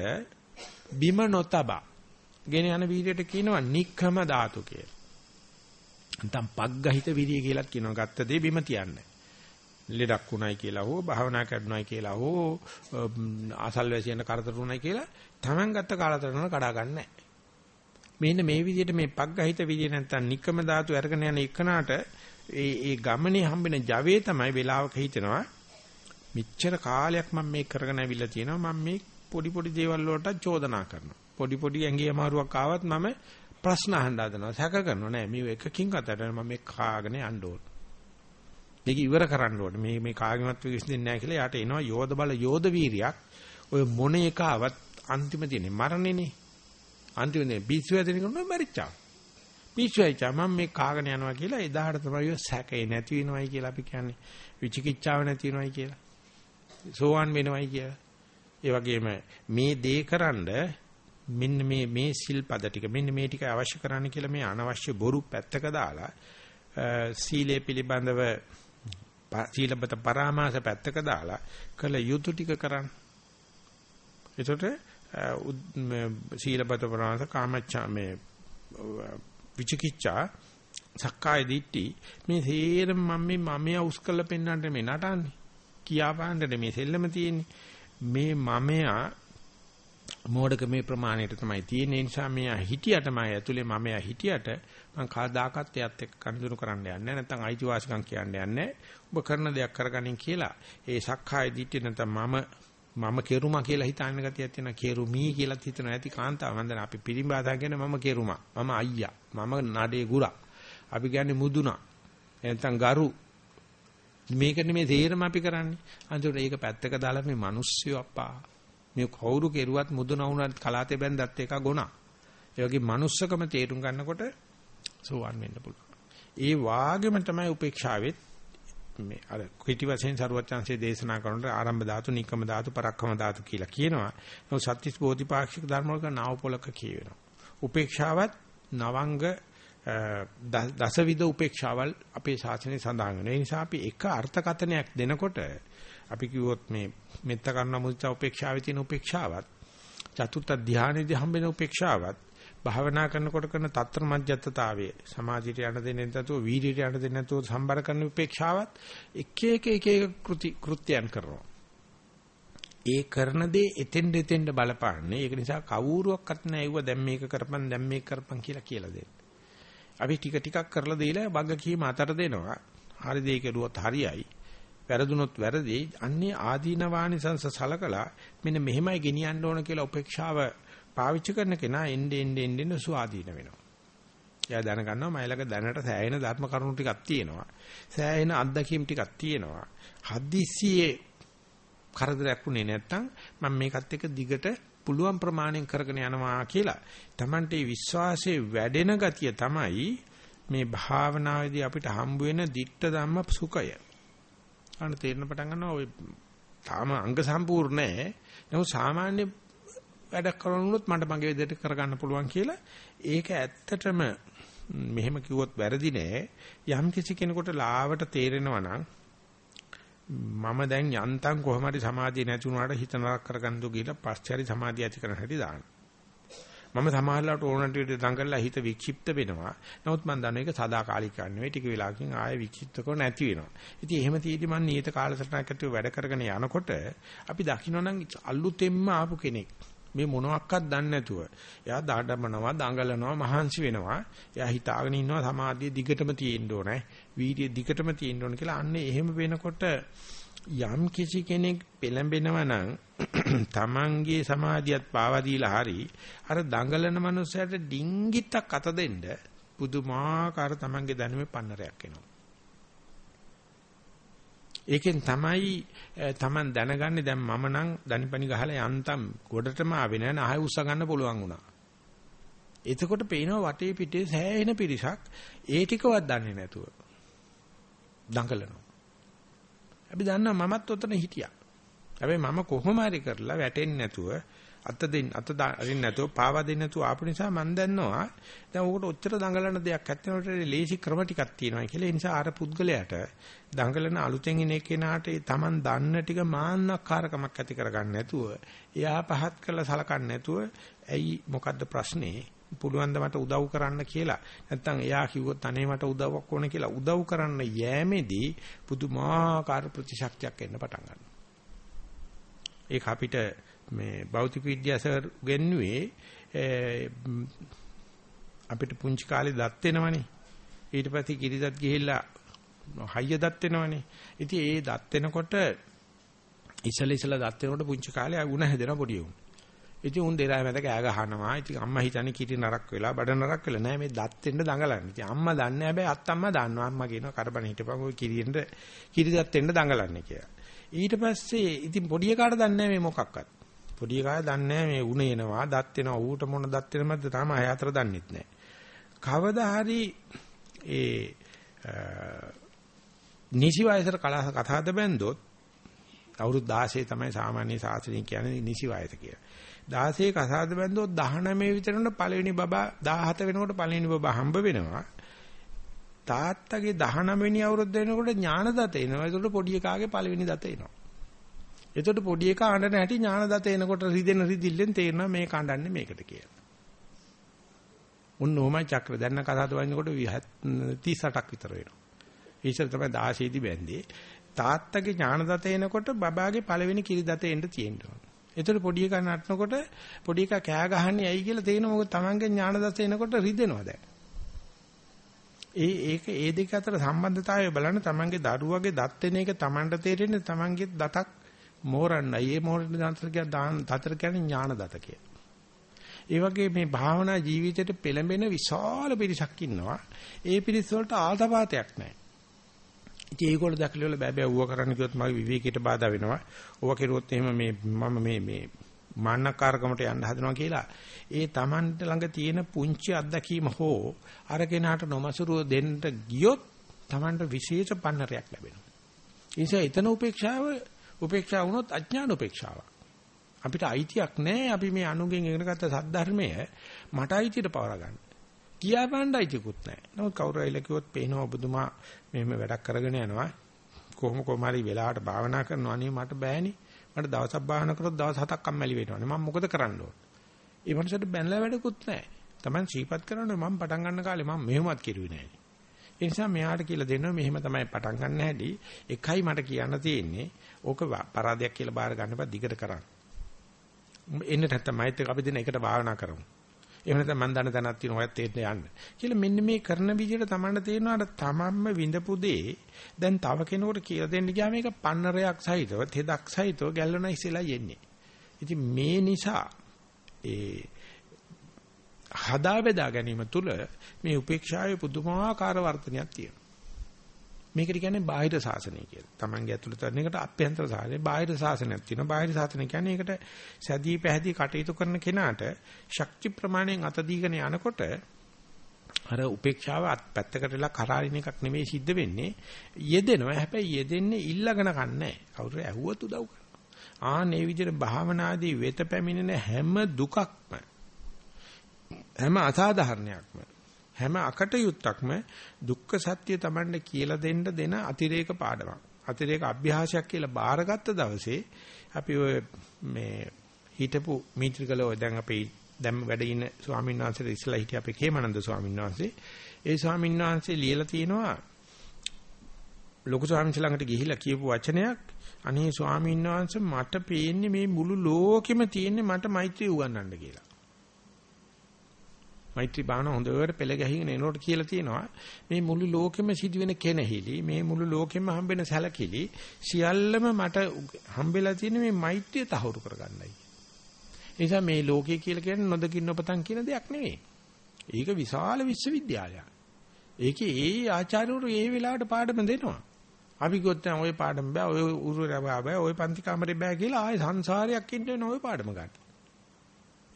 බිම නොතබා ගෙන යන වීර්යයට කියනවා නික්කම ධාතු කියලා. නැත්නම් පග්ගහිත විරිය කියලාත් කියනවා ගත්ත දේ බිම තියන්නේ. ලෙඩක් උණයි කියලා හෝ භාවනා කරනවායි කියලා හෝ ආසල්වැසියන කරදරුණයි කියලා Taman ගත්ත කාලතරණ කඩා ගන්නෑ. මෙන්න මේ විදිහට මේ පග්ගහිත විදිහ නැත්නම් නික්කම ධාතු අරගෙන යන එකනට ඒ ඒ ගමනේ හම්බෙන ජවයේ තමයි වෙලාවක හිතෙනවා මෙච්චර කාලයක් මම මේක කරගෙන ඇවිල්ලා තියෙනවා මම මේ පොඩි පොඩි දේවල් වලට චෝදනා කරනවා පොඩි පොඩි ඇඟේ අමාරුවක් ආවත් මම ප්‍රශ්න අහන්න හදනවා. සැක කරනවා. නෑ මේ එකකින් අතට මම මේ කාගෙන යන්න ඕන. මේක ඉවර කරන්න ඕනේ. මේ මේ කාගෙමත් විශ්දින්නේ නැහැ කියලා යාට එනවා යෝධ බල යෝධ වීරියක්. ඔය මොන එක ආවත් අන්තිම තියෙන්නේ මරණයනේ අන්තිමනේ පිස්සු වැදෙන කෙනා මරිච්චා. පිස්සුයිචා මම මේ කාගෙන යනවා කියලා එදාට තමයි සැකේ නැති වෙනවයි කියලා අපි කියන්නේ. විචිකිච්ඡාව නැති වෙනවයි කියලා. සෝවන් වෙනවයි කියලා. ඒ වගේම මේ දේකරනද මෙන්න මේ මේ සිල්පද ටික මෙන්න මේ ටික අවශ්‍ය කරන්න කියලා මේ අනවශ්‍ය බොරු පැත්තක දාලා සීලය පිළිබඳව සීලබත පරාමාස පැත්තක දාලා කළ යුතු ටික කරන්න. එතකොට සීලබත පරාමාස කාමච්ඡා මේ විචිකිච්ඡා සක්කාය දිට්ඨි මේ තේරම මම මේ මමයා උස් කරලා පෙන්වන්නට මේ නටන්නේ කියා පාන්නට මේ සෙල්ලම තියෙන්නේ මේ මමයා මෝඩක මේ ප්‍රමාණයට තමයි තියෙන්නේ. නිසා මෙයා හිටියට මම ඇතුලේ මමයා හිටියට මම කවදාකවත් එයත් එක්ක කඳුරු කරන්න යන්නේ නැහැ. නැත්නම් අයිතිවාසිකම් කියන්න යන්නේ ඔබ කරන දෙයක් කරගනින් කියලා. ඒ සක්කාය දිට්ඨිය නැත්නම් මම මම කෙරුමා කියලා හිතාගෙන ගතියක් තියෙනවා. කෙරුමී කියලා හිතන ඇති කාන්තාව මම දැන් අපි පිරිඹාදා කියන මම කෙරුමා. මම අයියා. මම නඩේ ගුරා. අපි කියන්නේ මුදුනා. නැත්නම් ගරු. මේක නෙමෙයි තේරම අපි කරන්නේ. අන්තිමට ඒක පැත්තක දාලා මේ මිනිස්සු අප්පා. මේ කවුරු කෙරුවත් මුදුන වුණත් කලාතේ බැන්දත් එක ගොනා. ඒ වගේ manussකම තේරුම් ගන්නකොට සෝවන් වෙන්න පුළුවන්. ඒ වාගෙම තමයි උපේක්ෂාවෙත් මේ අර ක්‍රිටි වශයෙන් ਸਰවචන්සේ දේශනා කරනට ආරම්භ ධාතු, නික්කම ධාතු, පරක්කම ධාතු කියලා කියනවා. නමුත් සත්‍තිස් බෝධිපාක්ෂික ධර්ම වල නාවපොලක කියවෙනවා. උපේක්ෂාවත් නවංග දසවිධ උපේක්ෂාවල් අපේ ශාසනයේ සඳහන් වෙනවා. ඒ නිසා අපි එක අර්ථකථනයක් දෙනකොට අපි කිව්වොත් මේ මෙත්ත කරුණා මුදිතා උපේක්ෂාවේ තියෙන උපේක්ෂාවත් චතුර්ථ ධානයේදී හම්බෙන උපේක්ෂාවත් භාවනා කරනකොට කරන తත්‍ර මජ්ජත්තතාවය සමාධියට යන දෙන්නේ නැතුව වීර්යයට යන දෙන්නේ නැතුව සම්බර කරන උපේක්ෂාවත් එක එක එක එක කෘති කෘත්‍යයන් කරනවා. ඒ කරන දේ එතෙන් එතෙන්ද බලපාන්නේ. ඒක නිසා කවුරුවක්වත් නැයුව දැන් මේක කරපන් දැන් මේක කරපන් කියලා කියලා දෙන්න. අපි ටික ටිකක් කරලා දීලා බග්ග කීම අතර දෙනවා. හරි දෙය කෙරුවොත් හරියයි. වැරදුනොත් වැරදි. අන්නේ ආදීනවානිසංස සලකලා මෙන්න මෙහෙමයි ගෙනියන්න ඕන කියලා උපේක්ෂාව පාවිච්චි කරන කෙනා එන්නේ එන්නේ එන්නේ සුවාදීන වෙනවා. එයා දැනගන්නවා මයිලක දැනට සෑහෙන ධර්ම කරුණු ටිකක් තියෙනවා. සෑහෙන අත්දැකීම් ටිකක් තියෙනවා. හදිස්සියේ කරදරයක් උනේ නැත්තම් මම මේකත් එක්ක දිගට පුළුවන් ප්‍රමාණයෙන් කරගෙන යනවා කියලා. Tamante විශ්වාසයේ වැඩෙන ගතිය තමයි මේ භාවනාවේදී අපිට හම්බ වෙන ditta ධම්ම සුඛය. අන්න තේරෙන පටන් ගන්නවා ඔය තාම අංග සම්පූර්ණ නැහැ. නමුත් සාමාන්‍ය වැඩක් කරනොත් මට මගේ විදිහට කරගන්න පුළුවන් කියලා ඒක ඇත්තටම මෙහෙම කිව්වොත් වැරදි නෑ යම් කිසි කෙනෙකුට ලාවට තේරෙනවා නම් මම දැන් යන්තම් කොහොම හරි සමාධිය නැති වුණාට හිත නරක කරගන්න දු කියලා පස්චාරි සමාධිය ඇති කරන හැටි දාන්න. මම සමාහලට ඕනට විදිහට දඟලලා හිත වික්ෂිප්ත වෙනවා. නමුත් මම දන්න එක සදාකාලික නෙවෙයි ටික වෙලාවකින් ආයෙ වික්ෂිප්තකව නැති වෙනවා. ඉතින් එහෙම තියෙදි මම නියත කාලසටහනක් ඇතුළේ වැඩ කරගෙන යනකොට අපි දකින්නනම් අලුතෙන්ම ආපු කෙනෙක් මේ මොනවත් දන්නේ නැතුව එයා දාඩමනවා දඟලනවා මහන්සි වෙනවා එයා හිතාගෙන ඉන්නවා සමාධිය දිගටම තියෙන්න ඕනේ වීර්යය දිගටම තියෙන්න ඕනේ කියලා අන්නේ එහෙම වෙනකොට යම් කිසි කෙනෙක් පෙළඹෙනවා නම් තමන්ගේ සමාධියත් පාවා දීලා හරි අර දඟලන මනුස්සයට ඩිංගිත්තක් අත දෙන්න පුදුමාකාර තමන්ගේ දැනුමේ පන්නරයක් එනවා ඒකෙන් තමයි Taman දැනගන්නේ දැන් මම නම් දනිපනි ගහලා යන්තම් ගොඩටම ආවේ නැහැ නහය උස්ස ගන්න පුළුවන් වුණා. එතකොට පේනවා වටේ පිටේ සෑහෙන පිරිසක් ඒ ටිකවත් දන්නේ නැතුව දඟලනවා. අපි දන්නවා මමත් ඔතන හිටියා. හැබැයි මම කොහොම හරි කරලා වැටෙන්නේ නැතුව අත දෙන්න අත අරින්න නැතුව පාවා දෙන්න නැතුව ආපු නිසා මම දන්නවා දැන් ඕකට ඔච්චර දඟලන දෙයක් ඇත්තනට ලේසි ක්‍රම ටිකක් තියෙනවා කියලා. ඒ නිසා අර පුද්ගලයාට දඟලන අලුතෙන් එන කෙනාට ඒ Taman දන්න ටික මාන්නක්කාරකමක් ඇති කරගන්න නැතුව එයා පහත් කරලා සලකන්නේ නැතුව ඇයි? මොකද්ද ප්‍රශ්නේ? පුළුවන් ද මට උදව් කරන්න කියලා නැත්නම් එයා කිව්වොත් අනේ මට උදව්වක් ඕන කියලා උදව් කරන්න යෑමේදී පුදුමාකාර ප්‍රතිශක්තියක් එන්න පටන් ගන්නවා ඒක අපිට මේ භෞතික විද්‍යාව සර් උගන්වුවේ අපිට පුංචි කාලේ දත් වෙනවනේ. ඊට පස්සේ කිරිදත් ගිහිල්ලා හයිය දත් වෙනවනේ. ඉතින් ඒ දත් වෙනකොට ඉසල ඉසල දත් වෙනකොට පුංචි කාලේ උණ හැදෙන පොඩි උන්. ඉතින් උන් දෙරා මැද කෑ ගහනවා. ඉතින් අම්මා හිතන්නේ කිරි නරක් වෙලා බඩ නරක් වෙලා නෑ මේ දත් වෙන්න දඟලන්නේ. ඉතින් අම්මා දන්නේ හැබැයි අත්තම්මා දන්නවා. අම්මා කියනවා කරබන හිටපන් ඔය කිරියෙන්ද කිරි දත් වෙන්න දඟලන්නේ කියලා. ඊට පස්සේ ඉතින් පොඩි එකාට දන්නේ මේ මොකක්වත්. පොඩි එකා දන්නේ මේ උණ එනවා, දත් වෙනවා, ඌට මොන දත් වෙනවද තාම අය අතර දන්නෙත් නැහැ. කවදා හරි ඒ නිසි වයසට කතාද බැන්දොත් අවුරුදු 16 තමයි සාමාන්‍ය ශාස්ත්‍රඥ කියන්නේ නිසි වයස කියලා. 16 කසාද බැන්දොත් 19 විතර වෙනකොට පළවෙනි බබා 17 වෙනකොට පළවෙනි බබා හම්බ වෙනවා. තාත්තගේ 19 වෙනි අවුරුද්ද වෙනකොට ඥාන දත එනවා. ඒකට පොඩි එකාගේ පළවෙනි දත එනවා. එතකොට පොඩි එකා අඬන හැටි ඥානදත එනකොට රිදෙන රිදිල්ලෙන් තේරෙනවා මේ කණ්ඩන්නේ මේකට කියලා. උන් ඕමයි චක්‍ර දැන්න කතාවට වයින්කොට 38ක් විතර වෙනවා. ඊශ්වර තමයි 16 දී බැන්දේ. තාත්තගේ ඥානදත එනකොට බබාගේ පළවෙනි කිරිදත එන්න තියෙනවා. එතකොට පොඩි එකා නටනකොට පොඩි එකා කෑ ගහන්නේ ඇයි කියලා තේරෙන මොකද තමන්ගේ ඥානදත එනකොට රිදෙනවා දැන්. ඒ ඒක ඒ දෙක අතර සම්බන්ධතාවය බලන්න තමන්ගේ දරුවගේ දත් වෙන එක තමන්ට තේරෙන්නේ තමන්ගේ දතක් මෝරන්නයි. ඒ මෝරන දන්තර කියන දතර කියන්නේ ඥාන දත කිය. ඒ වගේ මේ භාවනා ජීවිතයට පෙළඹෙන විශාල පිරිසක් ඉන්නවා. ඒ පිරිස වලට ආතපාතයක් නැහැ. ඉතින් ඒගොල්ලෝ දැකලා වල බෑ බෑ ඌව කරන්න කිව්වොත් මගේ විවේකීට බාධා වෙනවා. ඌව කෙරුවොත් එහෙම මේ මම මේ මේ මාන්නකාරකමට යන්න හදනවා කියලා ඒ Tamanට ළඟ තියෙන පුංචි අත්දැකීම හෝ අර කෙනාට නොමසුරුව දෙන්න ගියොත් Tamanට විශේෂ පන්නරයක් ලැබෙනවා. ඒ නිසා එතන උපේක්ෂාව උපේක්ෂා වුණොත් අඥාන උපේක්ෂාවක්. අපිට අයිතියක් නැහැ අපි මේ අනුගෙන් ඉගෙනගත්ත සද්ධර්මය මට අයිතියට පවර ගන්න. කියා බණ්ඩ අයිතිකුත් නැහැ. නමුත් කවුරු ඇවිල්ලා කිව්වොත් පේනවා ඔබතුමා මෙහෙම වැඩක් කරගෙන යනවා. කොහොම කොහම හරි වෙලාවට භාවනා කරනවා අනේ මට බෑනේ. මට දවසක් භාවනා කරොත් දවස් හතක් අම්මැලි වෙනවනේ. මම මොකද කරන්න ඕන? ඒ මනසට බැනලා වැඩකුත් නැහැ. Taman සීපත් කරන්නේ මම පටන් ගන්න කාලේ මම මෙහෙමත් කෙරුවේ නැහැ. ඒ නිසා මෙයාට කියලා දෙනවා මෙහෙම තමයි පටන් ගන්න හැටි. එකයි මට කියන්න තියෙන්නේ ඕක පරාදයක් කියලා බාර ගන්න බෑ දිගට කරන්න. එන්න නැත්තම් මයිත් එක අපි දෙන එකට භාවනා කරමු. එහෙම නැත්නම් මන් දන්න තැනක් තියෙනවා ඔයත් ඒත් යන්න. කියලා මෙන්න මේ කරන විදිහට තමන්ට තේරෙනවා තමන්ම විඳපු දේ දැන් තව කෙනෙකුට කියලා දෙන්න ගියාම මේක පන්නරයක් සහිතව තෙදක් සහිතව ගැල්වනයිසලා යන්නේ. ඉතින් මේ නිසා ඒ හදා බෙදා ගැනීම තුළ මේ උපේක්ෂාවේ පුදුමාකාර වර්ධනයක් තියෙනවා. මේකට කියන්නේ බාහිර සාසනය කියලා. Tamange ඇතුළත කරන එකට අභ්‍යන්තර සාසනය. බාහිර සාසනයක් තියෙනවා. බාහිර සාසනය කියන්නේ ඒකට සැදී පැහැදී කටයුතු කරන කෙනාට ශක්ති ප්‍රමාණයෙන් අත දීගෙන යනකොට අර උපේක්ෂාව පැත්තකට වෙලා කරාරින එකක් නෙමෙයි සිද්ධ වෙන්නේ. යෙදෙනවා. හැබැයි යෙදෙන්නේ ඉල්ලගෙන කන්නේ. කවුරු ඇහුවත් උදව් කරනවා. ආන් මේ විදිහට භාවනාදී වෙත පැමිණෙන හැම දුකක්ම හැම අසාධාරණයක්ම හැම අකටයුත්තක්ම දුක්ඛ සත්‍ය Tamande කියලා දෙන්න දෙන අතිරේක පාඩමක්. අතිරේක අභ්‍යාසයක් කියලා බාරගත්ත දවසේ අපි ඔය මේ හිටපු මීත්‍රිකල ඔය දැන් අපේ දැන් වැඩ ඉන්න ස්වාමීන් වහන්සේලා ඉස්සලා හිටිය අපේ කේමනන්ද ස්වාමීන් වහන්සේ. ඒ ස්වාමීන් වහන්සේ ලියලා තියෙනවා ලොකු ස්වාමීන් ළඟට ගිහිල්ලා කියපු වචනයක් අනේ ස්වාමීන් වහන්සේ මට පේන්නේ මේ මුළු ලෝකෙම තියෙන්නේ මට මෛත්‍රී උගන්වන්න කියලා. මෛත්‍රී භාවන හොඳට පෙළ ගැහිගෙන එනකොට කියලා තියෙනවා මේ මුළු ලෝකෙම සිදුවෙන කෙනහිලි මේ මුළු ලෝකෙම හම්බෙන සැලකිලි සියල්ලම මට හම්බෙලා තියෙන මේ මෛත්‍රිය තහවුරු කරගන්නයි. නිසා මේ ලෝකය කියලා කියන්නේ නොදකින් නොපතන් කියන දෙයක් නෙවෙයි. ඒක විශාල විශ්වවිද්‍යාලයක්. ඒකේ ඒ ආචාර්යවරු ඒ වෙලාවට පාඩම දෙනවා. අපි ගොත් ඔය පාඩම බෑ ඔය උරුරව බෑ ඔය පන්ති කාමරේ බෑ කියලා ආය සංසාරයක් ඉන්න වෙන ඔය පාඩම ගන්න.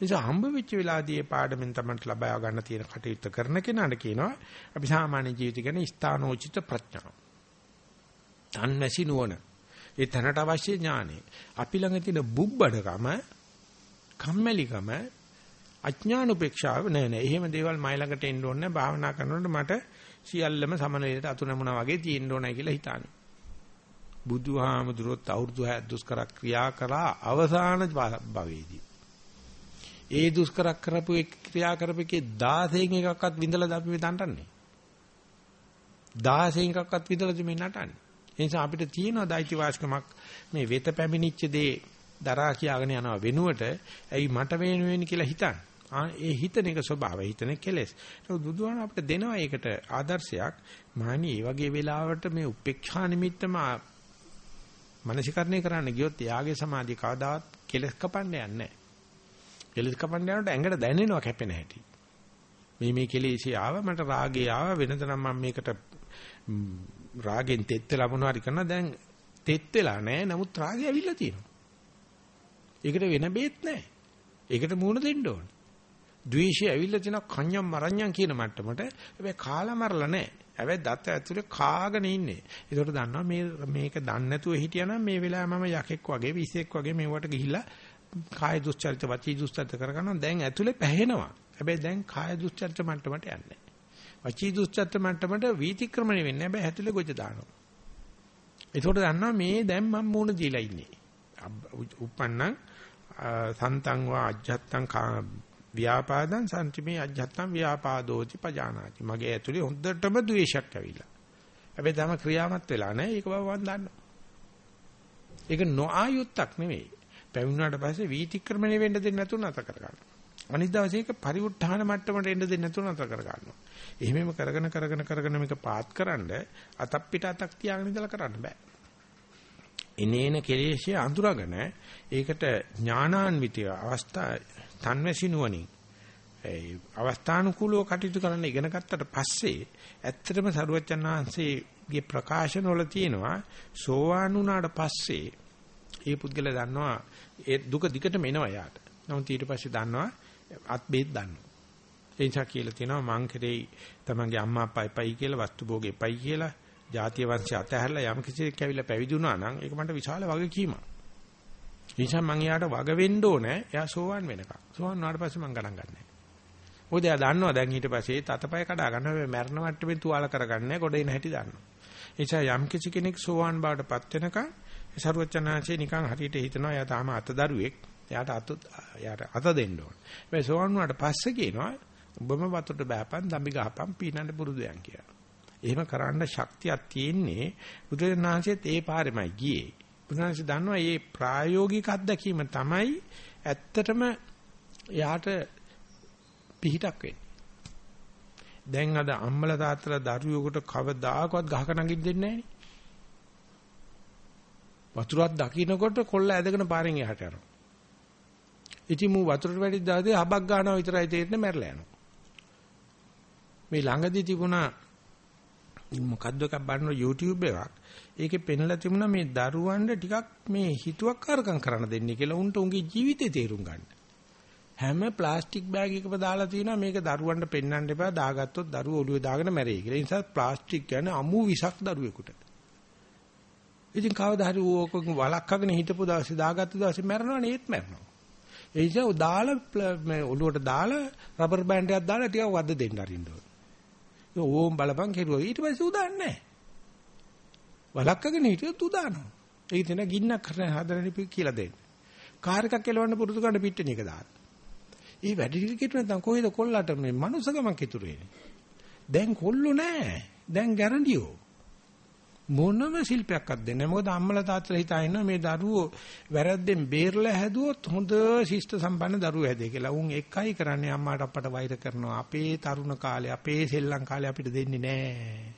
නිසා හම්බ වෙච්ච වෙලාවදී ඒ පාඩමෙන් තමයි ලබා ගන්න තියෙන කටයුත්ත කරන කෙනාට කියනවා අපි සාමාන්‍ය ජීවිතය ගැන ස්ථානෝචිත ප්‍රඥාව. තන්මැසි නුවණ. ඒ තැනට අවශ්‍ය ඥානෙ. අපි ළඟ තියෙන බුබ්බඩකම, කම්මැලිකම, අඥාන උපේක්ෂාව නෑ නෑ. එහෙම දේවල් මයි ළඟට එන්න ඕනේ භාවනා කරනකොට මට සියල්ලම සමනලයට අතු නැමුණා වගේ තියෙන්න ඕනයි කියලා හිතානේ. බුදුහාමුදුරුවෝ අවුරුදු 60 දුෂ්කර ක්‍රියා කරා අවසාන භවයේදී ඒ දුෂ්කර කරපු ක්‍රියා කරපේකේ 16න් එකක්වත් විඳලාද අපි මේ දඬන්නේ. 16න් එකක්වත් විඳලාද මේ නටන්නේ. ඒ නිසා අපිට තියෙනවා දෛත්‍ය වාස්කමක් මේ වෙත පැමිණිච්ච දේ දරා කියාගෙන යනවා වෙනුවට ඇයි මට වෙන වෙන්නේ කියලා හිතන්න. ආ ඒ හිතන එක ස්වභාවය හිතන කෙලෙස්. ඒක බුදුහාම අපිට දෙනවා ඒකට ආදර්ශයක්. මානි මේ වගේ වෙලාවට මේ උපේක්ෂා නිමිත්තම මනසිකරණය කරන්න ගියොත් යාගේ සමාධිය කවදාවත් කෙලස් කපන්න යන්නේ නැහැ. කෙලෙස් කපන්න යනකොට ඇඟට දැනෙනවා කැපෙන හැටි. මේ මේ කෙලෙසි ආව මට රාගේ ආව වෙනද නම් මම මේකට රාගෙන් තෙත් වෙලා මොනවා හරි කරනවා දැන් තෙත් වෙලා නැහැ නමුත් රාගය ඇවිල්ලා තියෙනවා. ඒකට වෙන බේත් නැහැ. ඒකට මූණ දෙන්න ඕන. ද්වේෂය ඇවිල්ලා තියෙන කන්‍යම් මරණ්‍යම් කියන මට්ටමට හැබැයි කාලා මරලා නැහැ. හැබැයි දත ඇතුලේ කාගෙන ඉන්නේ. ඒකට දන්නවා මේ මේක දන්නේ නැතුව හිටියනම් මේ වෙලාවේ මම යකෙක් වගේ විසෙක් වගේ මේවට ගිහිල්ලා කාය දුස්චරිත වචී දුස්චරිත කරගන්නවා දැන් ඇතුලේ පැහැෙනවා. හැබැයි දැන් කාය දුස්චරිත මට්ටමට යන්නේ. වචී දුස්චරිත මට්ටමට වීතික්‍රමණය වෙන්නේ නැහැ. ඇතුලේ ගොජ දානවා. ඒකට දන්නවා මේ දැන් මම මූණ දීලා ඉන්නේ. උප්පන්නං සන්තං වා අජ්ජත්තං ව්‍යාපාදං සම්චමේ අජ්ජත්තං ව්‍යාපාදෝති පජානාති. මගේ ඇතුලේ හොඳටම ද්වේෂයක් ඇවිල්ලා. හැබැයි තම ක්‍රියාවත් වෙලා නැහැ. ඒක බව මම දන්නවා. ඒක නොආයුත්තක් නෙවෙයි. පැවිුණාට පස්සේ වීතික්‍රමණය වෙන්න දෙන්නේ නැතුව නැතර කර ගන්නවා. අනිත් දවසේ ඒක පරිඋත්ථාන මට්ටමට එන්න දෙන්නේ නැතුව නැතර කර ගන්නවා. එහෙමම කරගෙන කරගෙන කරගෙන මේක පාත්කරනද අතක් පිට අතක් තියාගෙන ඉඳලා කරන්න බෑ. එනේන කෙලෙෂය අඳුරගෙන ඒකට ඥානාන්විතය අවස්ථා තන්වැසි නුවණින් ඒ අවස්ථානුකූලව කටයුතු කරන්න ඉගෙන ගත්තට පස්සේ ඇත්තටම සරුවච්චන් වහන්සේගේ ප්‍රකාශන වල තියෙනවා සෝවාන් වුණාට පස්සේ ඒ පුද්ගලයා දන්නවා ඒ දුක දිගටම එනවා යාට. නමුත් ඊට පස්සේ දන්නවා අත් බේත් දන්නවා. ඒ නිසා කියලා තියෙනවා මං කෙරෙහි තමන්ගේ අම්මා අප්පා එපයි කියලා වස්තු භෝගෙ එපයි කියලා ජාතිය වංශය අතහැරලා යම් කිසි කෙනෙක් ඇවිල්ලා පැවිදි වුණා නම් ඒක මට විශාල වගකීමක්. නිසා මං එයාට වග වෙන්න ඕනේ. එයා සෝවන් වෙනකම්. සෝවන් වුණාට පස්සේ මං ගණන් ගන්නෑ. මොකද එයා දන්නවා දැන් ඊට පස්සේ තතපය කඩා ගන්න හැබැයි මරණ මට්ටමින් තුවාල කරගන්නේ ගොඩ එන හැටි දන්නවා. ඒ නිසා යම් කිසි කෙනෙක් සෝවන් බවටපත් වෙනකම් සරුවචනාංශේ නිකන් හරියට හිතනවා එයා තාම අතදරුවෙක්. එයාට අත එයාට අත දෙන්න ඕනේ. හැබැයි සෝවන් වුණාට පස්සේ කියනවා ඔබම වතුරට බෑපන් දම්බි ගහපන් පීනන්න පුරුදුයන් කියලා. එහෙම කරන්න ශක්තියක් තියෙන්නේ බුදුරජාණන්සේත් ඒ පාරෙමයි ගියේ. බුදුරජාණන්සේ දන්නවා මේ ප්‍රායෝගික අත්දැකීම තමයි ඇත්තටම යාට පිහිටක් වෙන්නේ. දැන් අද අම්මලා තාත්තලා දරුවෙකුට කවදාකවත් ගහක නගින්න දෙන්නේ නැහැ වතුරක් දකින්නකොට කොල්ල ඇදගෙන පාරෙන් එහාට යනවා. ඉතින් මු වතුරට වැඩි දාදී හබක් ගන්නවා විතරයි තේරෙන්නේ මැරලා යනවා. මේ ළඟදී තිබුණා මොකද්ද එකක් බලන YouTube එකක්. ඒකේ පෙන්ලා තිබුණා මේ දරුවන්ට ටිකක් මේ හිතුවක්කාරකම් කරන්න දෙන්නේ කියලා උන්ට උන්ගේ ජීවිතේ තේරුම් ගන්න. හැම ප්ලාස්ටික් බෑග් එකකම දාලා තියෙනවා මේක දරුවන්ට පෙන්වන්න එපා දාගත්තොත් දරුවෝ ඔළුවේ දාගෙන මැරෙයි කියලා. ඒ නිසා ප්ලාස්ටික් කියන්නේ අමු විසක් දරුවෙකුට. ඉතින් කවදා හරි ඕක වලක්කගෙන හිටපු දවසේ දාගත්ත දවසේ මැරෙනවනේ ඒත් මැරෙනවා. ඒ නිසා දාලා මේ ඔළුවට දාලා රබර් බෑන්ඩ් එකක් දාලා ටිකක් වද්ද දෙන්න අරින්න ඕනේ. ඕම් බලපන් කෙරුවා. ඊට පස්සේ උදාන්නේ නැහැ. වලක්කගෙන හිටියොත් උදානවා. ඒක තන ගින්නක් කරන හදරනි කියලා දෙන්න. කාර් එකක් එලවන්න පුරුදු කරන්න පිට්ටනිය එක දාන්න. ඒ වැඩි ටික කිටු නැත්නම් කොහෙද කොල්ලට මේ මනුස්සකමක් ඉතුරු වෙන්නේ? දැන් කොල්ලෝ නැහැ. දැන් ගැරන්ඩියෝ. මොනම ශිල්පයක්වත් දෙන්නේ නැහැ. මොකද අම්මලා තාත්තලා හිතා ඉන්නවා මේ දරුවෝ වැරද්දෙන් බේරලා හැදුවොත් හොඳ ශිෂ්ට සම්පන්න දරුවෝ හැදේ කියලා. උන් එකයි කරන්නේ අම්මාට අප්පට වෛර කරනවා. අපේ තරුණ කාලේ අපේ සෙල්ලම් කාලේ අපිට දෙන්නේ නැහැ.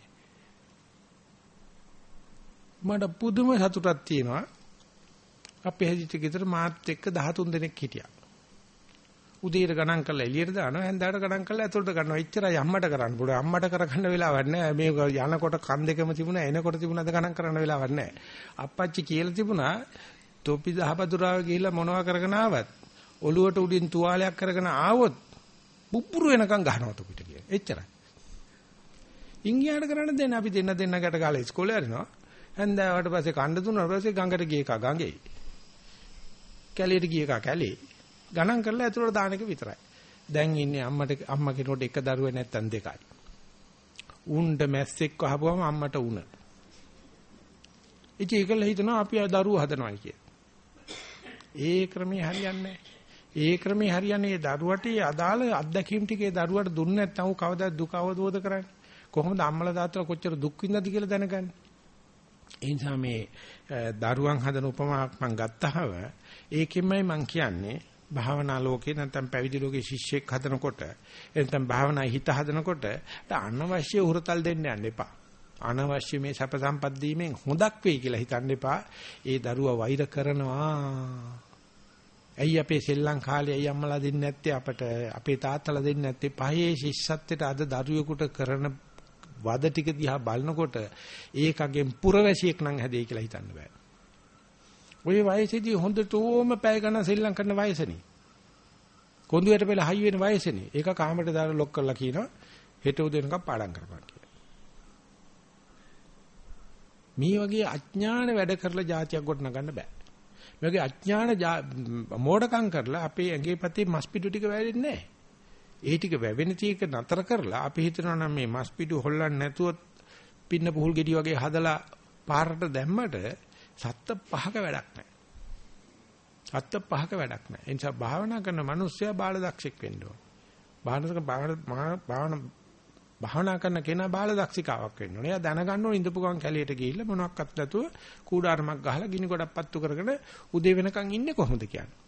මට පුදුම සතුටක් තියෙනවා. අපේ හැදිච්ච ගෙදර මාත් එක්ක 13 දෙනෙක් හිටියා. උදේට ගණන් කරලා එළියට දානවා හැන්දාට ගණන් කරලා ඇතුළට ගන්නවා. එච්චරයි අම්මට කරන්න පුළුවන්. අම්මට කරගන්න වෙලාවක් නැහැ. මේ යනකොට කන් දෙකම තිබුණා එනකොට තිබුණාද ගණන් කරන්න වෙලාවක් නැහැ. අප්පච්චි කියලා තිබුණා තොපි දහපතුරාව ගිහිල්ලා මොනවා කරගෙන ආවත් ඔළුවට උඩින් තුවාලයක් කරගෙන ආවොත් පුපුරු වෙනකන් ගහනවා තොපිට කියලා. එච්චරයි. ඉංගියාට කරන්න දෙන්න අපි දෙන්න දෙන්න ගැට ගාලා ඉස්කෝලේ යනවා. හැන්දාවට පස්සේ කණ්ඩ දුන්නා පස්සේ ගඟට ගිය එක ගඟේ. කැලේට ගිය එක කැලේ. ගණන් කරලා ඇතුළට දාන එක විතරයි. දැන් ඉන්නේ අම්මට අම්මා කෙනෙකුට එක දරුවෙක් නැත්තම් දෙකයි. උණ්ඩ මැස්සෙක් වහපුවම අම්මට උණ. ඉතින් ඒකල හිතනවා අපි දරුවෝ හදනවා කිය. ඒ ක්‍රමේ හරියන්නේ ඒ ක්‍රමේ හරියන්නේ දරුවට අදාළ අත්දැකීම් ටිකේ දරුවට දුන්නේ නැත්නම් ඌ කවදා දුක අවබෝධ කරන්නේ? කොහොමද අම්මලා තාත්තලා කොච්චර දුක් විඳද කියලා දැනගන්නේ? ඒ නිසා මේ දරුවන් හදන උපමාවක් මම ගත්තහම ඒකෙන්මයි මම කියන්නේ භාවනා ලෝකේ නැත්නම් පැවිදි ලෝකේ ශිෂ්‍යෙක් හදනකොට එතන භාවනා හිත හදනකොට අනවශ්‍ය උරතල් දෙන්න යන්න එපා. අනවශ්‍ය මේ සැප සම්පත් දීමෙන් හොඳක් වෙයි කියලා හිතන්න එපා. ඒ දරුවා වෛර කරනවා. ඇයි අපේ සෙල්ලම් කාලේ ඇයි අම්මලා දෙන්නේ නැත්තේ අපට අපේ තාත්තලා දෙන්නේ නැත්තේ පහේ ශිෂ්‍යත්වයට අද දරුවෙකුට කරන වද ටික දිහා බලනකොට ඒකගෙන් පුරවැසියෙක් නම් හැදෙයි කියලා හිතන්න බෑ. ওই වයසේදී හොඳටම පැය ගණන් සෙල්ලම් කරන වයසනේ. කොඳුයට පෙළ හයි වෙන වයසනේ. ඒක කාමරේ දාලා ලොක් කරලා කියනවා හෙට උදේනකම් පාඩම් කරපන් කියලා. මේ වගේ අඥාන වැඩ කරලා જાතියක් ගොඩනගන්න බෑ. මේ වගේ අඥාන මෝඩකම් කරලා අපේ ඇඟේ පැත්තේ මස් පිටු ටික වැවෙන්නේ නැහැ. ඒ ටික වැවෙන තීක නතර කරලා අපි හිතනවා නම් මේ මස් පිටු හොල්ලන්න නැතුව පින්න පුහුල් ගෙඩි වගේ හදලා පාරට දැම්මට සත්ත පහක වැඩක් නැහැ. සත්ත පහක වැඩක් නැහැ. ඒ නිසා භාවනා කරන මිනිස්සයා බාල දක්ෂෙක් වෙන්න ඕන. භාවනක භාවන භාවනා කරන කෙනා බාල දක්ෂිකාවක් වෙන්න ඕනේ. එයා දැනගන්න ඕනේ ඉඳපු ගමන් කැලියට ගිහිල්ලා මොනවත් නැතුව කූඩාරමක් ගහලා ගිනි ගොඩක් පත්තු කරගෙන උදේ වෙනකන් ඉන්නේ කොහොමද කියන්නේ.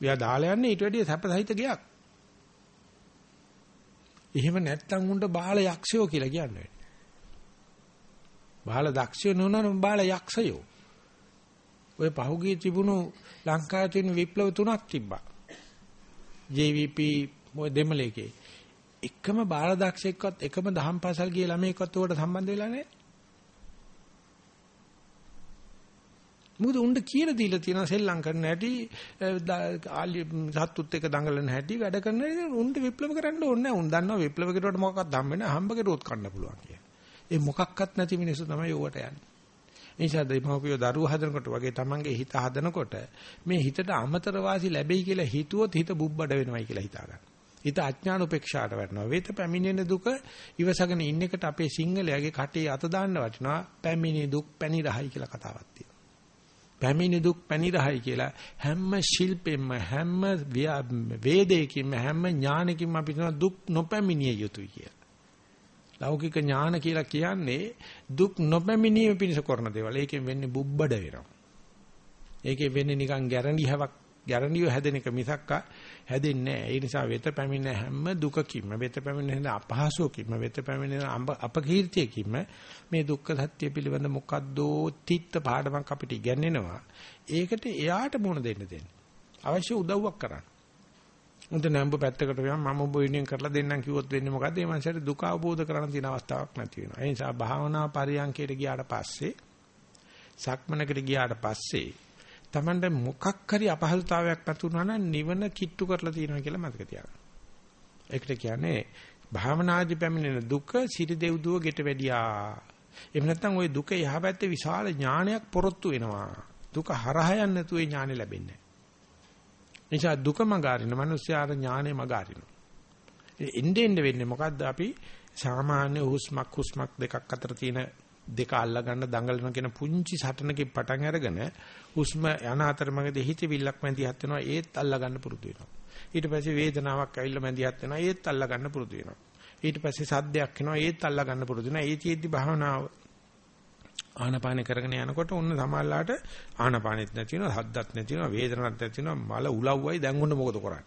එයා දාලා යන්නේ ඊට වැඩිය සැපසහිත ගයක්. එහෙම නැත්තම් උන්ට බාල යක්ෂයෝ කියලා කියන්නේ. බාල දක්ෂයෝ නෝනනම් බාල යක්ෂයෝ. ඔය පහුගිය තිබුණු ලංකාවේ තියෙන විප්ලව තුනක් තිබ්බා. JVP මොකද දෙමළේකේ එකම බාලදක්ෂයෙක්වත් එකම දහම් පාසල් ගිය ළමයෙක්වත් උකට සම්බන්ධ වෙලා නැහැ. මොකද උණ්ඩ කියලා දීලා තියෙනවා සෙල්ලම් කරන්න හැටි ආලි සත්තුත් එක්ක දඟලන හැටි වැඩ කරන උණ්ඩ විප්ලව කරන්න ඕනේ නැහැ. උන් දන්නවා විප්ලව කෙරුවට මොකක්වත් හම්බ වෙන්නේ හම්බ කෙරුවොත් කන්න පුළුවන් කියලා. ඒ මොකක්වත් නැති මිනිස්සු තමයි ඕවට යන්නේ. ඒ නිසා දෙමව්පියෝ දරුවෝ හදනකොට වගේ තමන්ගේ හිත හදනකොට මේ හිතට අමතර වාසි ලැබෙයි කියලා හිතුවොත් හිත බුබ්බඩ වෙනවයි කියලා හිතා ගන්න. හිත අඥාන උපේක්ෂාට වැටෙනවා. වේත පැමිණෙන දුක ඉවසගෙන ඉන්න එකට අපේ සිංහලයාගේ කටේ අත දාන්න වටිනවා. පැමිණි දුක් පැණි රහයි කියලා කතාවක් තියෙනවා. පැමිණි දුක් පැණි රහයි කියලා හැම ශිල්පෙම හැම වේදයකින්ම හැම ඥානකින්ම අපි දුක් නොපැමිණිය යුතුයි කියලා. ලෞකික ඥාන කියලා කියන්නේ දුක් නොපැමිණීම පිණිස කරන දේවල්. ඒකෙන් වෙන්නේ බුබ්බඩ වෙනවා. ඒකෙන් වෙන්නේ නිකන් ගැරන්ඩිහවක් ගැරන්ඩිය හැදෙන එක මිසක්ක හැදෙන්නේ නැහැ. ඒ නිසා වෙත පැමිණෙන හැම දුකකින්ම වෙත පැමිණෙන අපහසුවකින්ම වෙත පැමිණෙන අපකීර්තියකින්ම මේ දුක්ඛ සත්‍ය පිළිබඳ මොකද්දෝ තිත්ත පාඩමක් අපිට ඉගැන්වෙනවා. ඒකට එයාට මුණ දෙන්න දෙන්න. අවශ්‍ය උදව්වක් කරන්න. උන්ට නම්බ පැත්තකට වෙනවා මම ඔබ වෙනුවෙන් කරලා දෙන්නම් කිව්වොත් වෙන්නේ මොකද්ද? මේ මනසට දුක අවබෝධ කරගන්න තියෙන අවස්ථාවක් නැති වෙනවා. ඒ නිසා භාවනා පරියන්කයට ගියාට පස්සේ සක්මනකට ගියාට පස්සේ Tamande මොකක් හරි අපහසුතාවයක් නැතුණා නම් නිවන කිට්ටු කරලා තියෙනවා කියලා මතක තියාගන්න. ඒකට කියන්නේ භාවනාදි පැමිණෙන දුක සිරි දෙව්දුව ගෙට වැඩියා. එහෙම නැත්නම් ওই දුක යහපැත්තේ විශාල ඥානයක් පොරොත්තු වෙනවා. දුක හරහා යන්නේ නැතුව ඒ ඥානෙ ලැබෙන්නේ නිසා දුක මගාරින මිනිස්යාට ඥානෙ මගාරින. එන්නේ එන්නේ වෙන්නේ මොකද්ද අපි සාමාන්‍ය හුස්මක් හුස්මක් දෙකක් අතර තියෙන දෙක අල්ලා ගන්න දඟලන කියන පුංචි සටනකින් පටන් අරගෙන හුස්ම යන අතරමඟදී හිතවිල්ලක් මැදිහත් වෙනවා ඒත් අල්ලා ගන්න පුරුදු වෙනවා. ඊට පස්සේ වේදනාවක් ඇවිල්ලා මැදිහත් වෙනවා ඒත් අල්ලා ගන්න පුරුදු වෙනවා. ඊට පස්සේ සද්දයක් එනවා ඒත් අල්ලා ගන්න පුරුදු වෙනවා. ඒ චේද්දි භාවනාව ආනපාන කරගෙන යනකොට ඔන්න සමහරලාට ආනපානෙත් නැති වෙනවා, හද්දත් නැති වෙනවා, වේදනක් නැති වෙනවා, මල උලව්වයි දැන් ඔන්න මොකද කරන්නේ?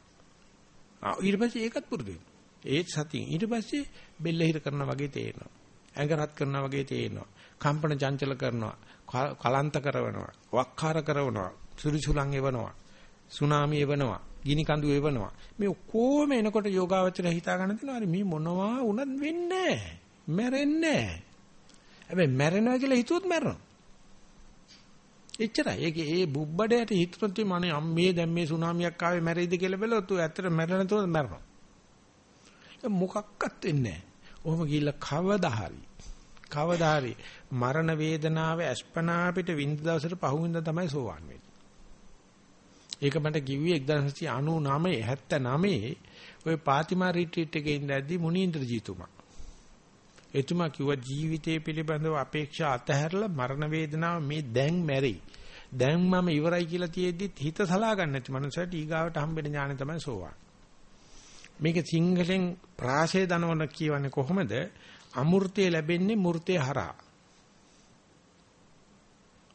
ආ ඊට පස්සේ ඒකත් පුරුදු වෙනවා. ඒත් සතියෙන් ඊට පස්සේ බෙල්ල හිර කරනවා වගේ තේරෙනවා. ඇඟ රත් කරනවා වගේ තේරෙනවා. කම්පන චංචල කරනවා. කලන්ත කරනවා. වක්කාර කරනවා. සුරිසුලන් එවනවා. සුනාමි එවනවා. ගිනි කඳු එවනවා. මේ ඔක්කොම එනකොට යෝගාවචර හිතා ගන්න දෙනවා. හරි මේ මොනවා වුණත් වෙන්නේ නැහැ. මැරෙන්නේ නැහැ. හැබැයි මැරෙනවා කියලා හිතුවොත් මැරෙනවා. එච්චරයි. ඒක ඒ බුබ්බඩයට හිතුනොත් මනේ අම්මේ දැන් මේ සුනාමියක් ආවේ මැරෙයිද කියලා බැලුවොත් ඌ ඇත්තට මැරෙන තුන මැරෙනවා. මොකක්වත් වෙන්නේ නැහැ. ඔහොම ගිහිල්ලා කවදා හරි කවදා හරි මරණ වේදනාව අස්පනා පිට විඳ දවසට පහුවෙන්ද තමයි සෝවන් වෙන්නේ. ඒක මට කිව්වේ 1999 79 ඔය පාතිමා රිට්‍රීට් එකේ ඉඳද්දි මුනීන්ද්‍රජීතුමා. එතුමා කිව්වා ජීවිතය පිළිබඳව අපේක්ෂා අතහැරලා මරණ වේදනාව මේ දැන් මැරෙයි. දැන් මම ඉවරයි කියලා තියෙද්දිත් හිත සලා ගන්න නැති මනුස්සයට ඊගාවට හම්බෙන ඥානෙ තමයි සෝවාන්. මේක සිංහලෙන් ප්‍රාශය දනවන කියවන්නේ කොහොමද? අමෘතය ලැබෙන්නේ මූර්තය හරහා.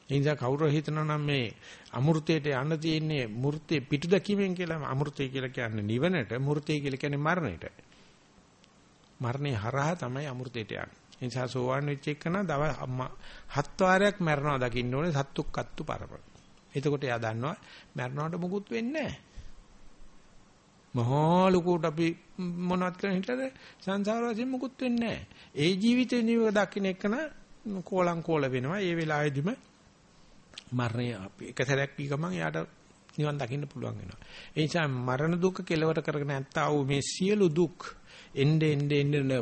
එනිසා කවුරු හිතනවා නම් මේ අමෘතයට යන්න තියෙන්නේ මූර්තේ පිටු දැකීමෙන් කියලා අමෘතය කියලා කියන්නේ නිවනට මූර්තය කියලා කියන්නේ මරණයට. මරණය හරහා තමයි අමෘතයට යන්නේ. ඒ නිසා සෝවාන් වෙච්ච එකන දව හත් වාරයක් මරනවා දකින්න ඕනේ සත්තුක්කත්තු පරපර. එතකොට එයා දන්නවා මරණවට මුකුත් වෙන්නේ නැහැ. මහා ලුකුට අපි මොනවත් කරන්න හිටද සංසාර වශයෙන් මුකුත් වෙන්නේ නැහැ. ඒ ජීවිතේ නිව දකින්න එකන කෝලං කෝල වෙනවා. ඒ වෙලාවෙදිම මරණය එක සැරයක් වී ගමන් එයාට නිවන් දකින්න පුළුවන් වෙනවා. ඒ නිසා මරණ දුක කෙලවර කරගෙන නැත්තා වූ මේ සියලු දුක් එnde ende ende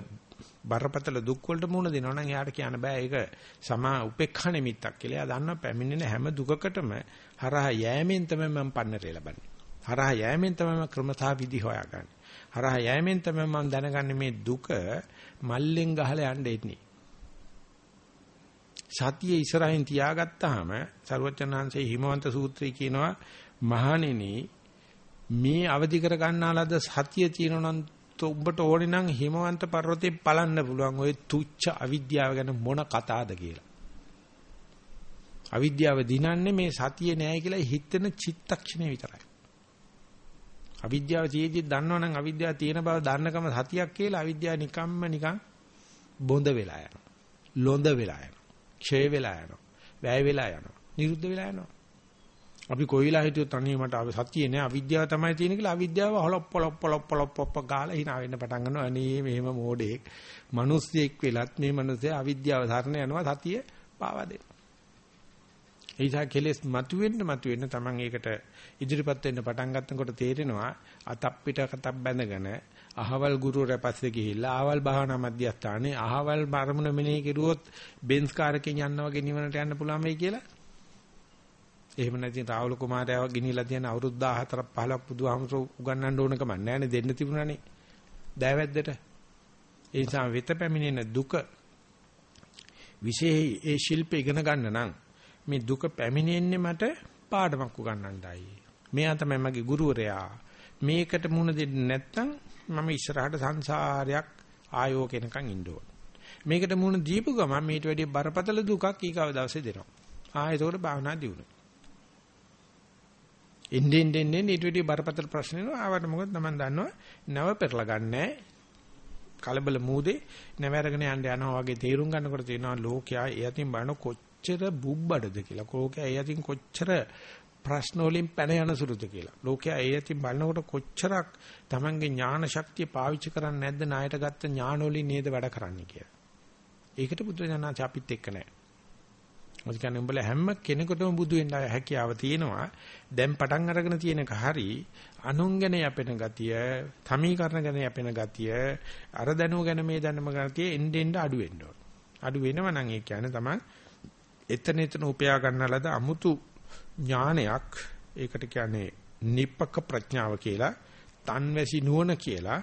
බරපතල දුක් වලට මුහුණ දෙනවා නම් එයාට කියන්න බෑ ඒක සමා උපේක්ෂා නිමිත්තක් කියලා. එයා දන්නවා පැමිණෙන හැම දුකකටම හරහා යෑමෙන් තමයි මම පන්නරේ ලබන්නේ. හරහා යෑමෙන් තමයි මම ක්‍රමතා විදි හොයාගන්නේ. හරහා යෑමෙන් තමයි මම දැනගන්නේ මේ දුක මල්ලෙන් ගහලා යන්න එන්නේ. සතිය ඉස්සරහින් තියාගත්තාම සර්වචනාංශයේ හිමවන්ත සූත්‍රය කියනවා මහණෙනි මේ අවදි කර ගන්නාලද සතිය තියෙනනම් උඹට ඕනේ නම් හිමවන්ත පර්වතේ පලන්න පුළුවන් ওই තුච්ච අවිද්‍යාව ගැන මොන කතාවද කියලා. අවිද්‍යාව දිනන්නේ මේ සතිය නෑ කියලා හිතෙන චිත්තක්ෂණය විතරයි. අවිද්‍යාව තියෙද්දි දන්නවනම් අවිද්‍යාව තියෙන බව දන්නකම සතියක් කියලා අවිද්‍යාව නිකම්ම නිකන් බොඳ වෙලා යනවා. ලොඳ වෙලා යනවා. ක්ෂය වෙලා යනවා. වැය වෙලා යනවා. නිරුද්ධ වෙලා යනවා. අපි කොයිලා හිටියොත් අනේ මට සතියේ නෑ අවිද්‍යාව තමයි තියෙන කියලා අවිද්‍යාව හොලොප් පොලොප් පොලොප් පොලොප් පොප් ගාලා hina වෙන්න පටන් ගන්නවා අනේ මෙහෙම මෝඩෙක් මිනිස්සෙක් වෙලත් මේ මිනිස්සේ අවිද්‍යාව සරණ යනවා සතිය පාවා දෙන්න. ඒ නිසා කෙලෙස් මතුවෙන්න මතුවෙන්න Taman ඒකට ඉදිරිපත් වෙන්න පටන් ගන්නකොට තේරෙනවා අතප් පිට කතක් බැඳගෙන අහවල් ගුරුවරයා පස්සේ ගිහිල්ලා ආවල් භාවනා මධ්‍යස්ථානේ අහවල් බරමුණ මෙනෙහි කෙරුවොත් බෙන්ස් කාර් එකෙන් යන්න වගේ නිවනට යන්න පුළුවන් වෙයි කියලා. එහෙම නැති රාහුල කුමාරයාව ගිනිලා තියෙන අවුරුදු 14ක් 15ක් බුදුහාමුදුරු උගන්වන්න ඕනකම නැහැ දෙන්න තිබුණානේ. දෑවැද්දට. ඒ නිසා වෙත පැමිණෙන දුක විශේෂ ඒ ශිල්ප ඉගෙන ගන්න නම් මේ දුක පැමිණෙන්නේ මට පාඩමක් උගන්වන්නයි. මෙයා තමයි මගේ ගුරුවරයා. මේකට මුහුණ දෙන්නේ නැත්නම් මම ඉස්සරහට සංසාරයක් ආයෝ කෙනකන් ඉන්න ඕන. මේකට මුහුණ දීපු ගමන් මේට වැඩිය බරපතල දුකක් ඊගව දවසේ දෙනවා. ආ ඒකෝට භාවනා දියුණු. එන්නේ එන්නේ ඊට වැඩිය බරපතල ප්‍රශ්න එනවා. ආවට මොකද Taman දන්නවා නව පෙරලා ගන්නෑ. කලබල මූදේ නැවැරගෙන යන්න යනවා වගේ තීරුම් ගන්නකොට තේනවා ලෝකයා ඒ අතින් බලන කොච්චර බුබ්බඩද කියලා. ලෝකයා ඒ අතින් කොච්චර ප්‍රශ්න වලින් පැන යන සුළුද කියලා. ලෝකයා ඒ අතින් බලනකොට කොච්චරක් Tamange ඥාන ශක්තිය පාවිච්චි කරන්නේ නැද්ද ණයට ගත්ත ඥාන වලින් නේද වැඩ කරන්නේ කියලා. ඒකට බුදුරජාණන් අපිත් එක්ක නැහැ. මොකද කියන්නේ උඹලා හැම කෙනෙකුටම බුදු වෙන්න හැකියාව තියෙනවා. දැන් පටන් අරගෙන තියෙන එක හරි අනුන් ගැන යැපෙන ගතිය, තමීකරණ ගැන යැපෙන ගතිය, අර දැනුව ගැන මේ දැනුම ගතිය එන්න එන්න අඩු වෙන්න ඕන. අඩු වෙනවා නම් ඒ කියන්නේ තමයි එතන එතන උපයා ගන්නලද අමුතු ඥානයක් ඒකට කියන්නේ නිප්පක ප්‍රඥාව කියලා, තන්වැසි නුවණ කියලා.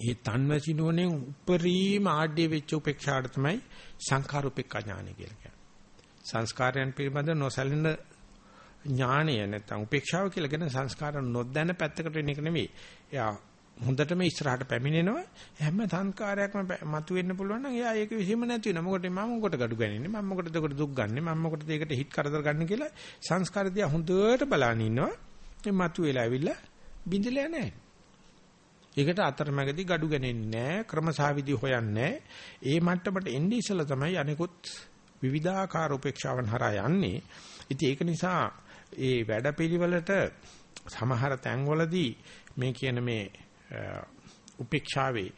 ඒ තන්වැසි නුවණෙන් උපරිම ආඩ්‍ය වෙච්ච උපේක්ෂාට තමයි සංඛාර උපේක්ඛා ඥානය කියලා කියන්නේ. සංස්කාරයන් පිළිබඳ නොසැලෙන ඥාණය නැත්නම් උපේක්ෂාව කියලා කියන සංස්කාර නොදැන පැත්තකට වෙන එක නෙවෙයි. එයා හොඳටම ඉස්සරහට පැමිණෙනවා හැම සංස්කාරයක්ම මතුවෙන්න පුළුවන් නම් එයා ඒක විසීම නැති වෙනවා. මොකද මම මොකට gadu ගන්නේ? මම මොකටද ඒකට දුක් ගන්නෙ? මම මොකටද ඒකට හිත් කරදර ගන්න කියලා සංස්කාර දිහා හොඳට බලන ඉන්නවා. මේ මතුවෙලා ඇවිල්ලා බින්දලා නැහැ. ඒකට අතරමැදි gadu ගන්නේ නැහැ. ක්‍රමසාවිදි හොයන්නේ ඒ මට්ටමට එන්නේ ඉස්සලා තමයි අනිකුත් විවිධාකාර උපේක්ෂාවන් හරහා යන්නේ. ඉතින් ඒක නිසා ඒ වැඩපිළිවෙලට සමහර තැන්වලදී මේ කියන මේ උපේක්ෂාවේ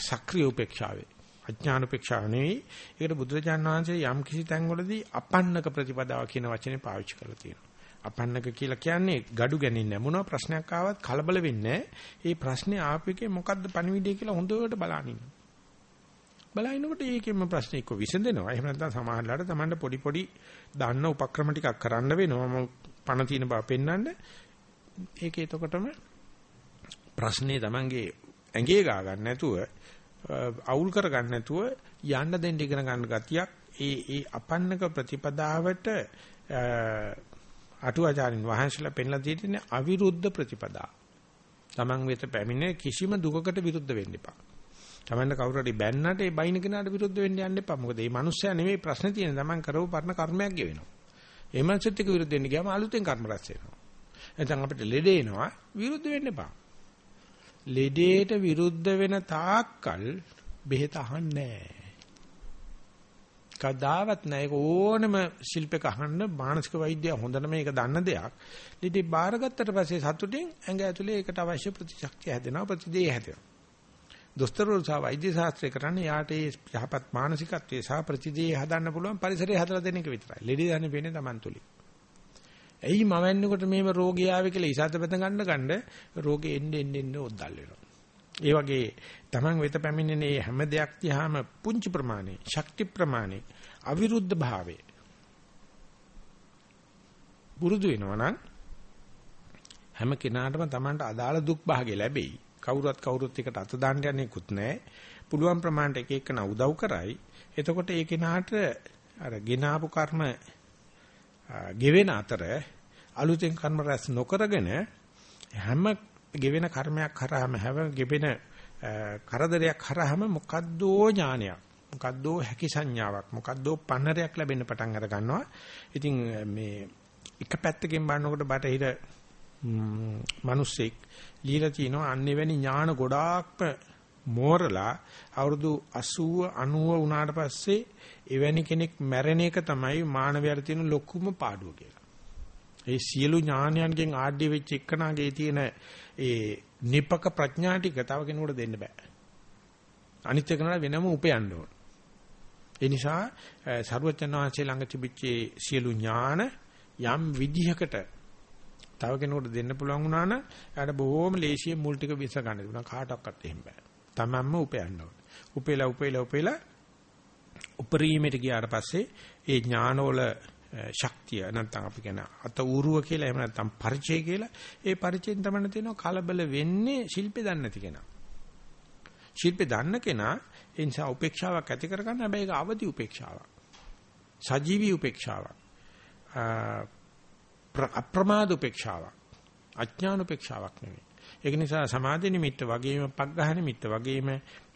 සක්‍රීය උපේක්ෂාවේ අඥාන උපේක්ෂාව නෙවෙයි ඒකට බුදුරජාණන් වහන්සේ යම් කිසි තැන්වලදී අපන්නක ප්‍රතිපදාව කියන වචනේ පාවිච්චි කරලා තියෙනවා. අපන්නක කියලා කියන්නේ gadu ගැනින්න මොනවා ප්‍රශ්නයක් ආවත් කලබල වෙන්නේ ඒ ප්‍රශ්නේ ආපෙකේ මොකද්ද පණිවිඩය කියලා හොඳට බලනින්න. බලනකොට ඒකෙම ප්‍රශ්නේ එක්ක විසඳෙනවා. එහෙම නැත්නම් සමහරලාට Tamanට පොඩි පොඩි දාන්න උපක්‍රම ටිකක් කරන්න වෙනවා. මම පණ තියෙන බව පෙන්වන්න. ඒක එතකොටම ප්‍රශ්නේ Tamanගේ ඇඟේ ගා ගන්න නැතුව අවුල් කර ගන්න නැතුව යන්න දෙන්න ඉගෙන ගන්න ගතියක් ඒ ඒ අපන්නක ප්‍රතිපදාවට අටුවාචාරින් වහන්සලා පෙන්ලා තියෙන අවිරුද්ධ ප්‍රතිපදා. Taman වෙත පැමිණ කිසිම දුකකට විරුද්ධ වෙන්න එපා. තමන්න කවුරු හරි බැන්නට ඒ බයින කෙනාට විරුද්ධ වෙන්න යන්න එපා. මොකද මේ මිනිස්සයා නෙමෙයි ප්‍රශ්නේ තියෙන්නේ. තමන් කරව පරණ කර්මයක් ගෙවෙනවා. ඒ මනසත් එක්ක විරුද්ධ වෙන්න ගියාම අලුතෙන් කර්ම රැස් වෙනවා. නැත්නම් අපිට ලෙඩ එනවා විරුද්ධ වෙන්න එපා. ලෙඩේට විරුද්ධ වෙන තාක්කල් බෙහෙත අහන්නේ නැහැ. කදාවත් නැහැ. ඒක ඕනම ශිල්පයක අහන්න මානසික වෛද්‍යය හොඳට මේක දන්න දෙයක්. ලෙඩේ බාරගත්තට පස්සේ සතුටින් ඇඟ ඇතුලේ ඒකට අවශ්‍ය ප්‍රතිශක්තිය හැදෙනවා ප්‍රතිදේ හැදෙනවා. දොස්තරවරු සහ වෛද්‍ය ශාස්ත්‍රය කරන්නේ යාට ඒ යහපත් මානසිකත්වයේ සහ ප්‍රතිදී හදන්න පුළුවන් පරිසරය හදලා දෙන එක විතරයි. ලෙඩ දන්නේ වෙන්නේ Taman තුලින්. එයි මම එන්නකොට මේව රෝගය ආවේ කියලා ඉසත බඳ ගන්න ගන්න රෝගේ එන්නේ එන්නේ එන්නේ ඔද්දල් වෙනවා. ඒ වගේ Taman වෙත පැමිණෙන මේ හැම දෙයක් දිහාම පුංචි ප්‍රමාණය, ශක්ති ප්‍රමාණය, අවිරුද්ධ භාවය පුරුදු වෙනවා නම් හැම කෙනාටම Tamanට අදාළ දුක් භාගය ලැබෙයි. කවුරුත් කවුරුත් එකට අත දාන්න යන්නේකුත් නැහැ. පුළුවන් ප්‍රමාණයට එක එකන උදව් කරයි. එතකොට ඒ කෙනාට අර ගෙනාපු කර්ම ගෙවෙන අතර අලුතෙන් කර්ම රැස් නොකරගෙන හැම ගෙවෙන කර්මයක් කරාම හැම ගෙවෙන කරදරයක් කරාම මොකද්දෝ ඥානයක් මොකද්දෝ හැකි සංඥාවක් මොකද්දෝ පන්නරයක් ලැබෙන්න පටන් අර ගන්නවා. ඉතින් මේ එක පැත්තකින් බලනකොට බටහිර මිනිස්සෙක් লীලා තිනවා අන්නේ වැනි ඥාන ගොඩාක්ම මෝරලා අවුරුදු 80 90 වුණාට පස්සේ එවැනි කෙනෙක් මැරෙන එක තමයි මානවයාට තියෙන ලොකුම පාඩුව කියලා. ඒ සියලු ඥානයන්ගෙන් ආඩ්‍ය වෙච්ච එක්කනාගේ තියෙන ඒ නිපක ප්‍රඥා ටික තව කෙනෙකුට දෙන්න බෑ. අනිත් එකනට වෙනම උපයන්න ඕන. ඒ නිසා සරුවචන වහන්සේ ළඟ තිබිච්ච සියලු ඥාන යම් විදිහකට තව කෙනෙකුට දෙන්න පුළුවන් වුණා නම් එයාට බොහොම ලේසියෙන් මුල් ටික විස ගන්න දුනා කාටවත් එහෙම බෑ. තමන්ම උපයන්න ඕන. උපේලා උපේලා උපේලා උපරිමයට ගියාට පස්සේ ඒ ඥානවල ශක්තිය නැත්නම් අපි කියන අත ඌරුව කියලා එහෙම නැත්නම් පරිචය කියලා ඒ පරිචයෙන් තමයි තියෙනවා කලබල වෙන්නේ ශිල්පේ දන්නේ නැති කෙනා. ශිල්පේ දන්න කෙනා ඒ නිසා උපේක්ෂාවක් ඇති කරගන්න හැබැයි ඒක අවදි උපේක්ෂාවක්. සජීවී උපේක්ෂාවක්. අප්‍රමාද උපේක්ෂාවක්. අඥාන උපේක්ෂාවක් නෙවෙයි. ඒක නිසා සමාධි නිමිත්ත වගේම පග්ඝහ නිමිත්ත වගේම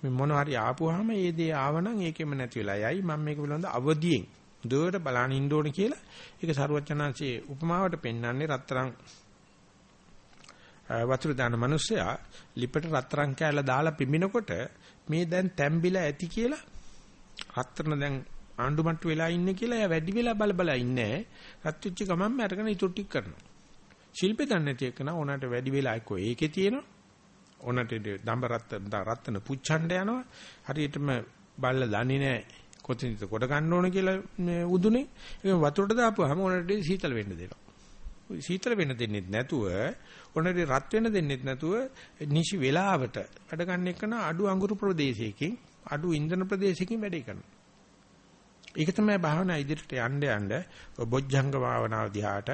මේ මොන හරි ආපුවාම ඒ දේ ආවනම් ඒකෙම නැති වෙලා යයි මම මේක පිළිබඳ අවදියෙන් දුවට බලන්න ඉන්න ඕනේ කියලා ඒක සරුවචනාංශයේ උපමාවට පෙන්වන්නේ රත්තරන් වතුර දාන මිනිස්සයා ලිපට රත්තරන් කෑල්ල දාලා පිඹිනකොට මේ දැන් තැම්බිලා ඇති කියලා රත්තරන් දැන් ආණ්ඩුමට්ටු වෙලා ඉන්නේ කියලා එයා වැඩි වෙලා බල බල ඉන්නේ රත් වෙච්ච ගමන්ම අරගෙන ඉතුරු ටික කරනවා. ශිල්පේ දන්නේ නැති එකන ඕනට වැඩි වෙලා එක්කෝ ඒකේ තියෙනවා. ඕනට දඹ රත් රත්න පුච්චන්න යනවා. හරියටම බල්ල දන්නේ නැහැ. කොතනද කොට ගන්න ඕන කියලා උදුනේ. ඒක වතුරට දාපුවාම ඕනට සීතල වෙන්න දෙනවා. සීතල වෙන්න දෙන්නෙත් නැතුව ඕනට රත් වෙන්න දෙන්නෙත් නැතුව නිසි වෙලාවට වැඩ ගන්න එකන අඩු අඟුරු ප්‍රදේශයකින් අඩු ඉන්ධන ප්‍රදේශයකින් වැඩේ කරනවා. ඒක තමයි භාවනා ඉදිරියට යන්න යන්න බොජ්ජංග භාවනාව දිහාට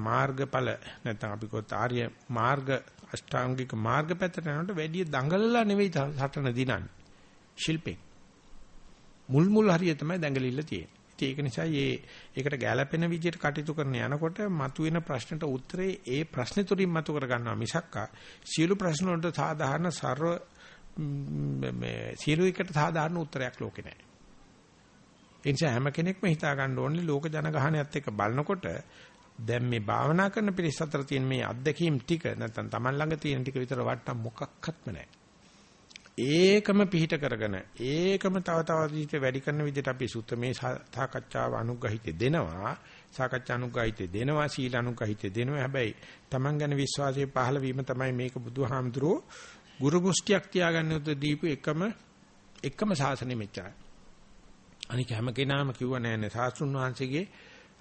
මාර්ගඵල නැත්නම් අපි කොත් ආර්ය මාර්ග අෂ්ටාංගික මාර්ග පැත්තට යනකොට වැඩි දඟලලා නෙවෙයි සටන දිනන්නේ. ශිල්පේ මුල් මුල් හරිය තමයි දඟලිල්ල තියෙන්නේ. ඉතින් ඒක නිසා මේ ඒකට ගැළපෙන විදිහට කටයුතු කරන යනකොට මතුවෙන ප්‍රශ්නට උත්තරේ ඒ ප්‍රශ්නේ තුලින් මතු කර ගන්නවා මිසක්කා සියලු ප්‍රශ්න වලට සාධාරණ ਸਰව මේ සියලු එකට සාධාරණ උත්තරයක් ලෝකේ නැහැ. ඒ නිසා හැම කෙනෙක්ම හිතා ගන්න ඕනේ ලෝක ජනගහනයත් එක්ක බලනකොට දැන් මේ භාවනා කරන පිරිස අතර තියෙන මේ අත්දැකීම් ටික නැත්නම් Taman ළඟ තියෙන ටික විතර වට්ටම් මොකක්වත්ම නැහැ. ඒකම පිහිට කරගෙන ඒකම තව තවත් විදිහට වැඩි කරන විදිහට අපි සුත්තමේ සාකච්ඡාව අනුග්‍රහිතේ දෙනවා. සාකච්ඡා අනුග්‍රහිතේ දෙනවා. සීල අනුග්‍රහිතේ දෙනවා. හැබැයි Taman ගැන විශ්වාසය පහළ වීම තමයි මේක බුදුහාමුදුරුවෝ ගුරු මුස්තියක් තියාගන්න උද දීපු එකම එකම ශාසනය මෙච්චරයි. අනික හැම කෙනාම කිව්ව නෑ නේ. සාස්ෘණ වහන්සේගේ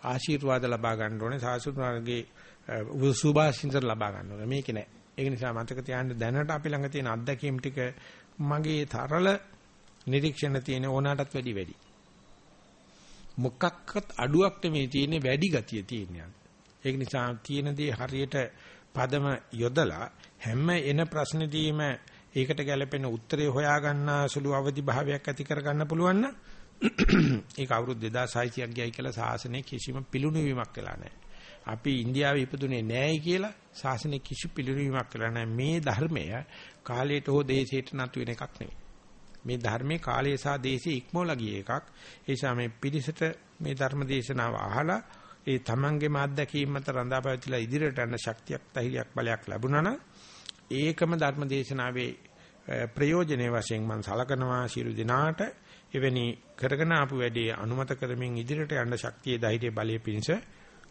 ආශිර්වාද ලබා ගන්න ඕනේ. සාසුතුමාගේ සුභාසින්තර ලබා ගන්න ඕනේ. මේක නෑ. ඒක නිසා මතක තියාගන්න දැනට අපි ළඟ තියෙන අත්දැකීම් ටික මගේ තරල නිරීක්ෂණ තියෙන ඕනාටත් වැඩි වැඩි. මොකක්වත් අඩුවක් නෙමෙයි තියෙන්නේ වැඩි ගතිය තියෙන්නේ ඒක නිසා තියෙන දේ හරියට පදම යොදලා හැම එන ප්‍රශ්නෙදීම ඒකට ගැලපෙන උත්තරේ හොයා ගන්න සුළු අවදි භාවයක් ඇති කර ගන්න පුළුවන් නම් ඒක අවුරුදු 2600ක් ගියයි කියලා සාසනයේ කිසිම පිළුණු වීමක් වෙලා නැහැ. අපි ඉන්දියාවේ ඉපදුනේ නැහැයි කියලා සාසනයේ කිසි පිළුණු වීමක් වෙලා නැහැ. මේ ධර්මය කාලයට හෝ දේශයට නතු වෙන එකක් නෙවෙයි. මේ ධර්මයේ කාලය සහ දේශය ඉක්මවලා ගිය එකක්. ඒ නිසා මේ පිරිසට මේ ධර්ම දේශනාව අහලා ඒ තමන්ගේ මාත්දැකීම් මත රඳා පැවතිලා ඉදිරියට යන ශක්තියක්, ධෛර්යයක්, බලයක් ලැබුණා නම් ඒකම ධර්ම දේශනාවේ ප්‍රයෝජනේ වශයෙන් මම සලකනවා ශිරු දිනාට එවැනි කරගෙන ආපු වැඩේ අනුමත කරමින් ඉදිරියට යන්න ශක්තිය ධෛර්ය බලය පිණිස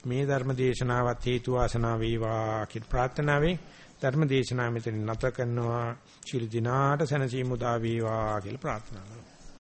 මේ ධර්ම දේශනාවත් හේතු වාසනා වේවා කියන ප්‍රාර්ථනාවෙන් ධර්ම දේශනාව මෙතන නැත කරනවා. ශිරු දිනාට සනසීමු දා වේවා කියලා ප්‍රාර්ථනා කරනවා.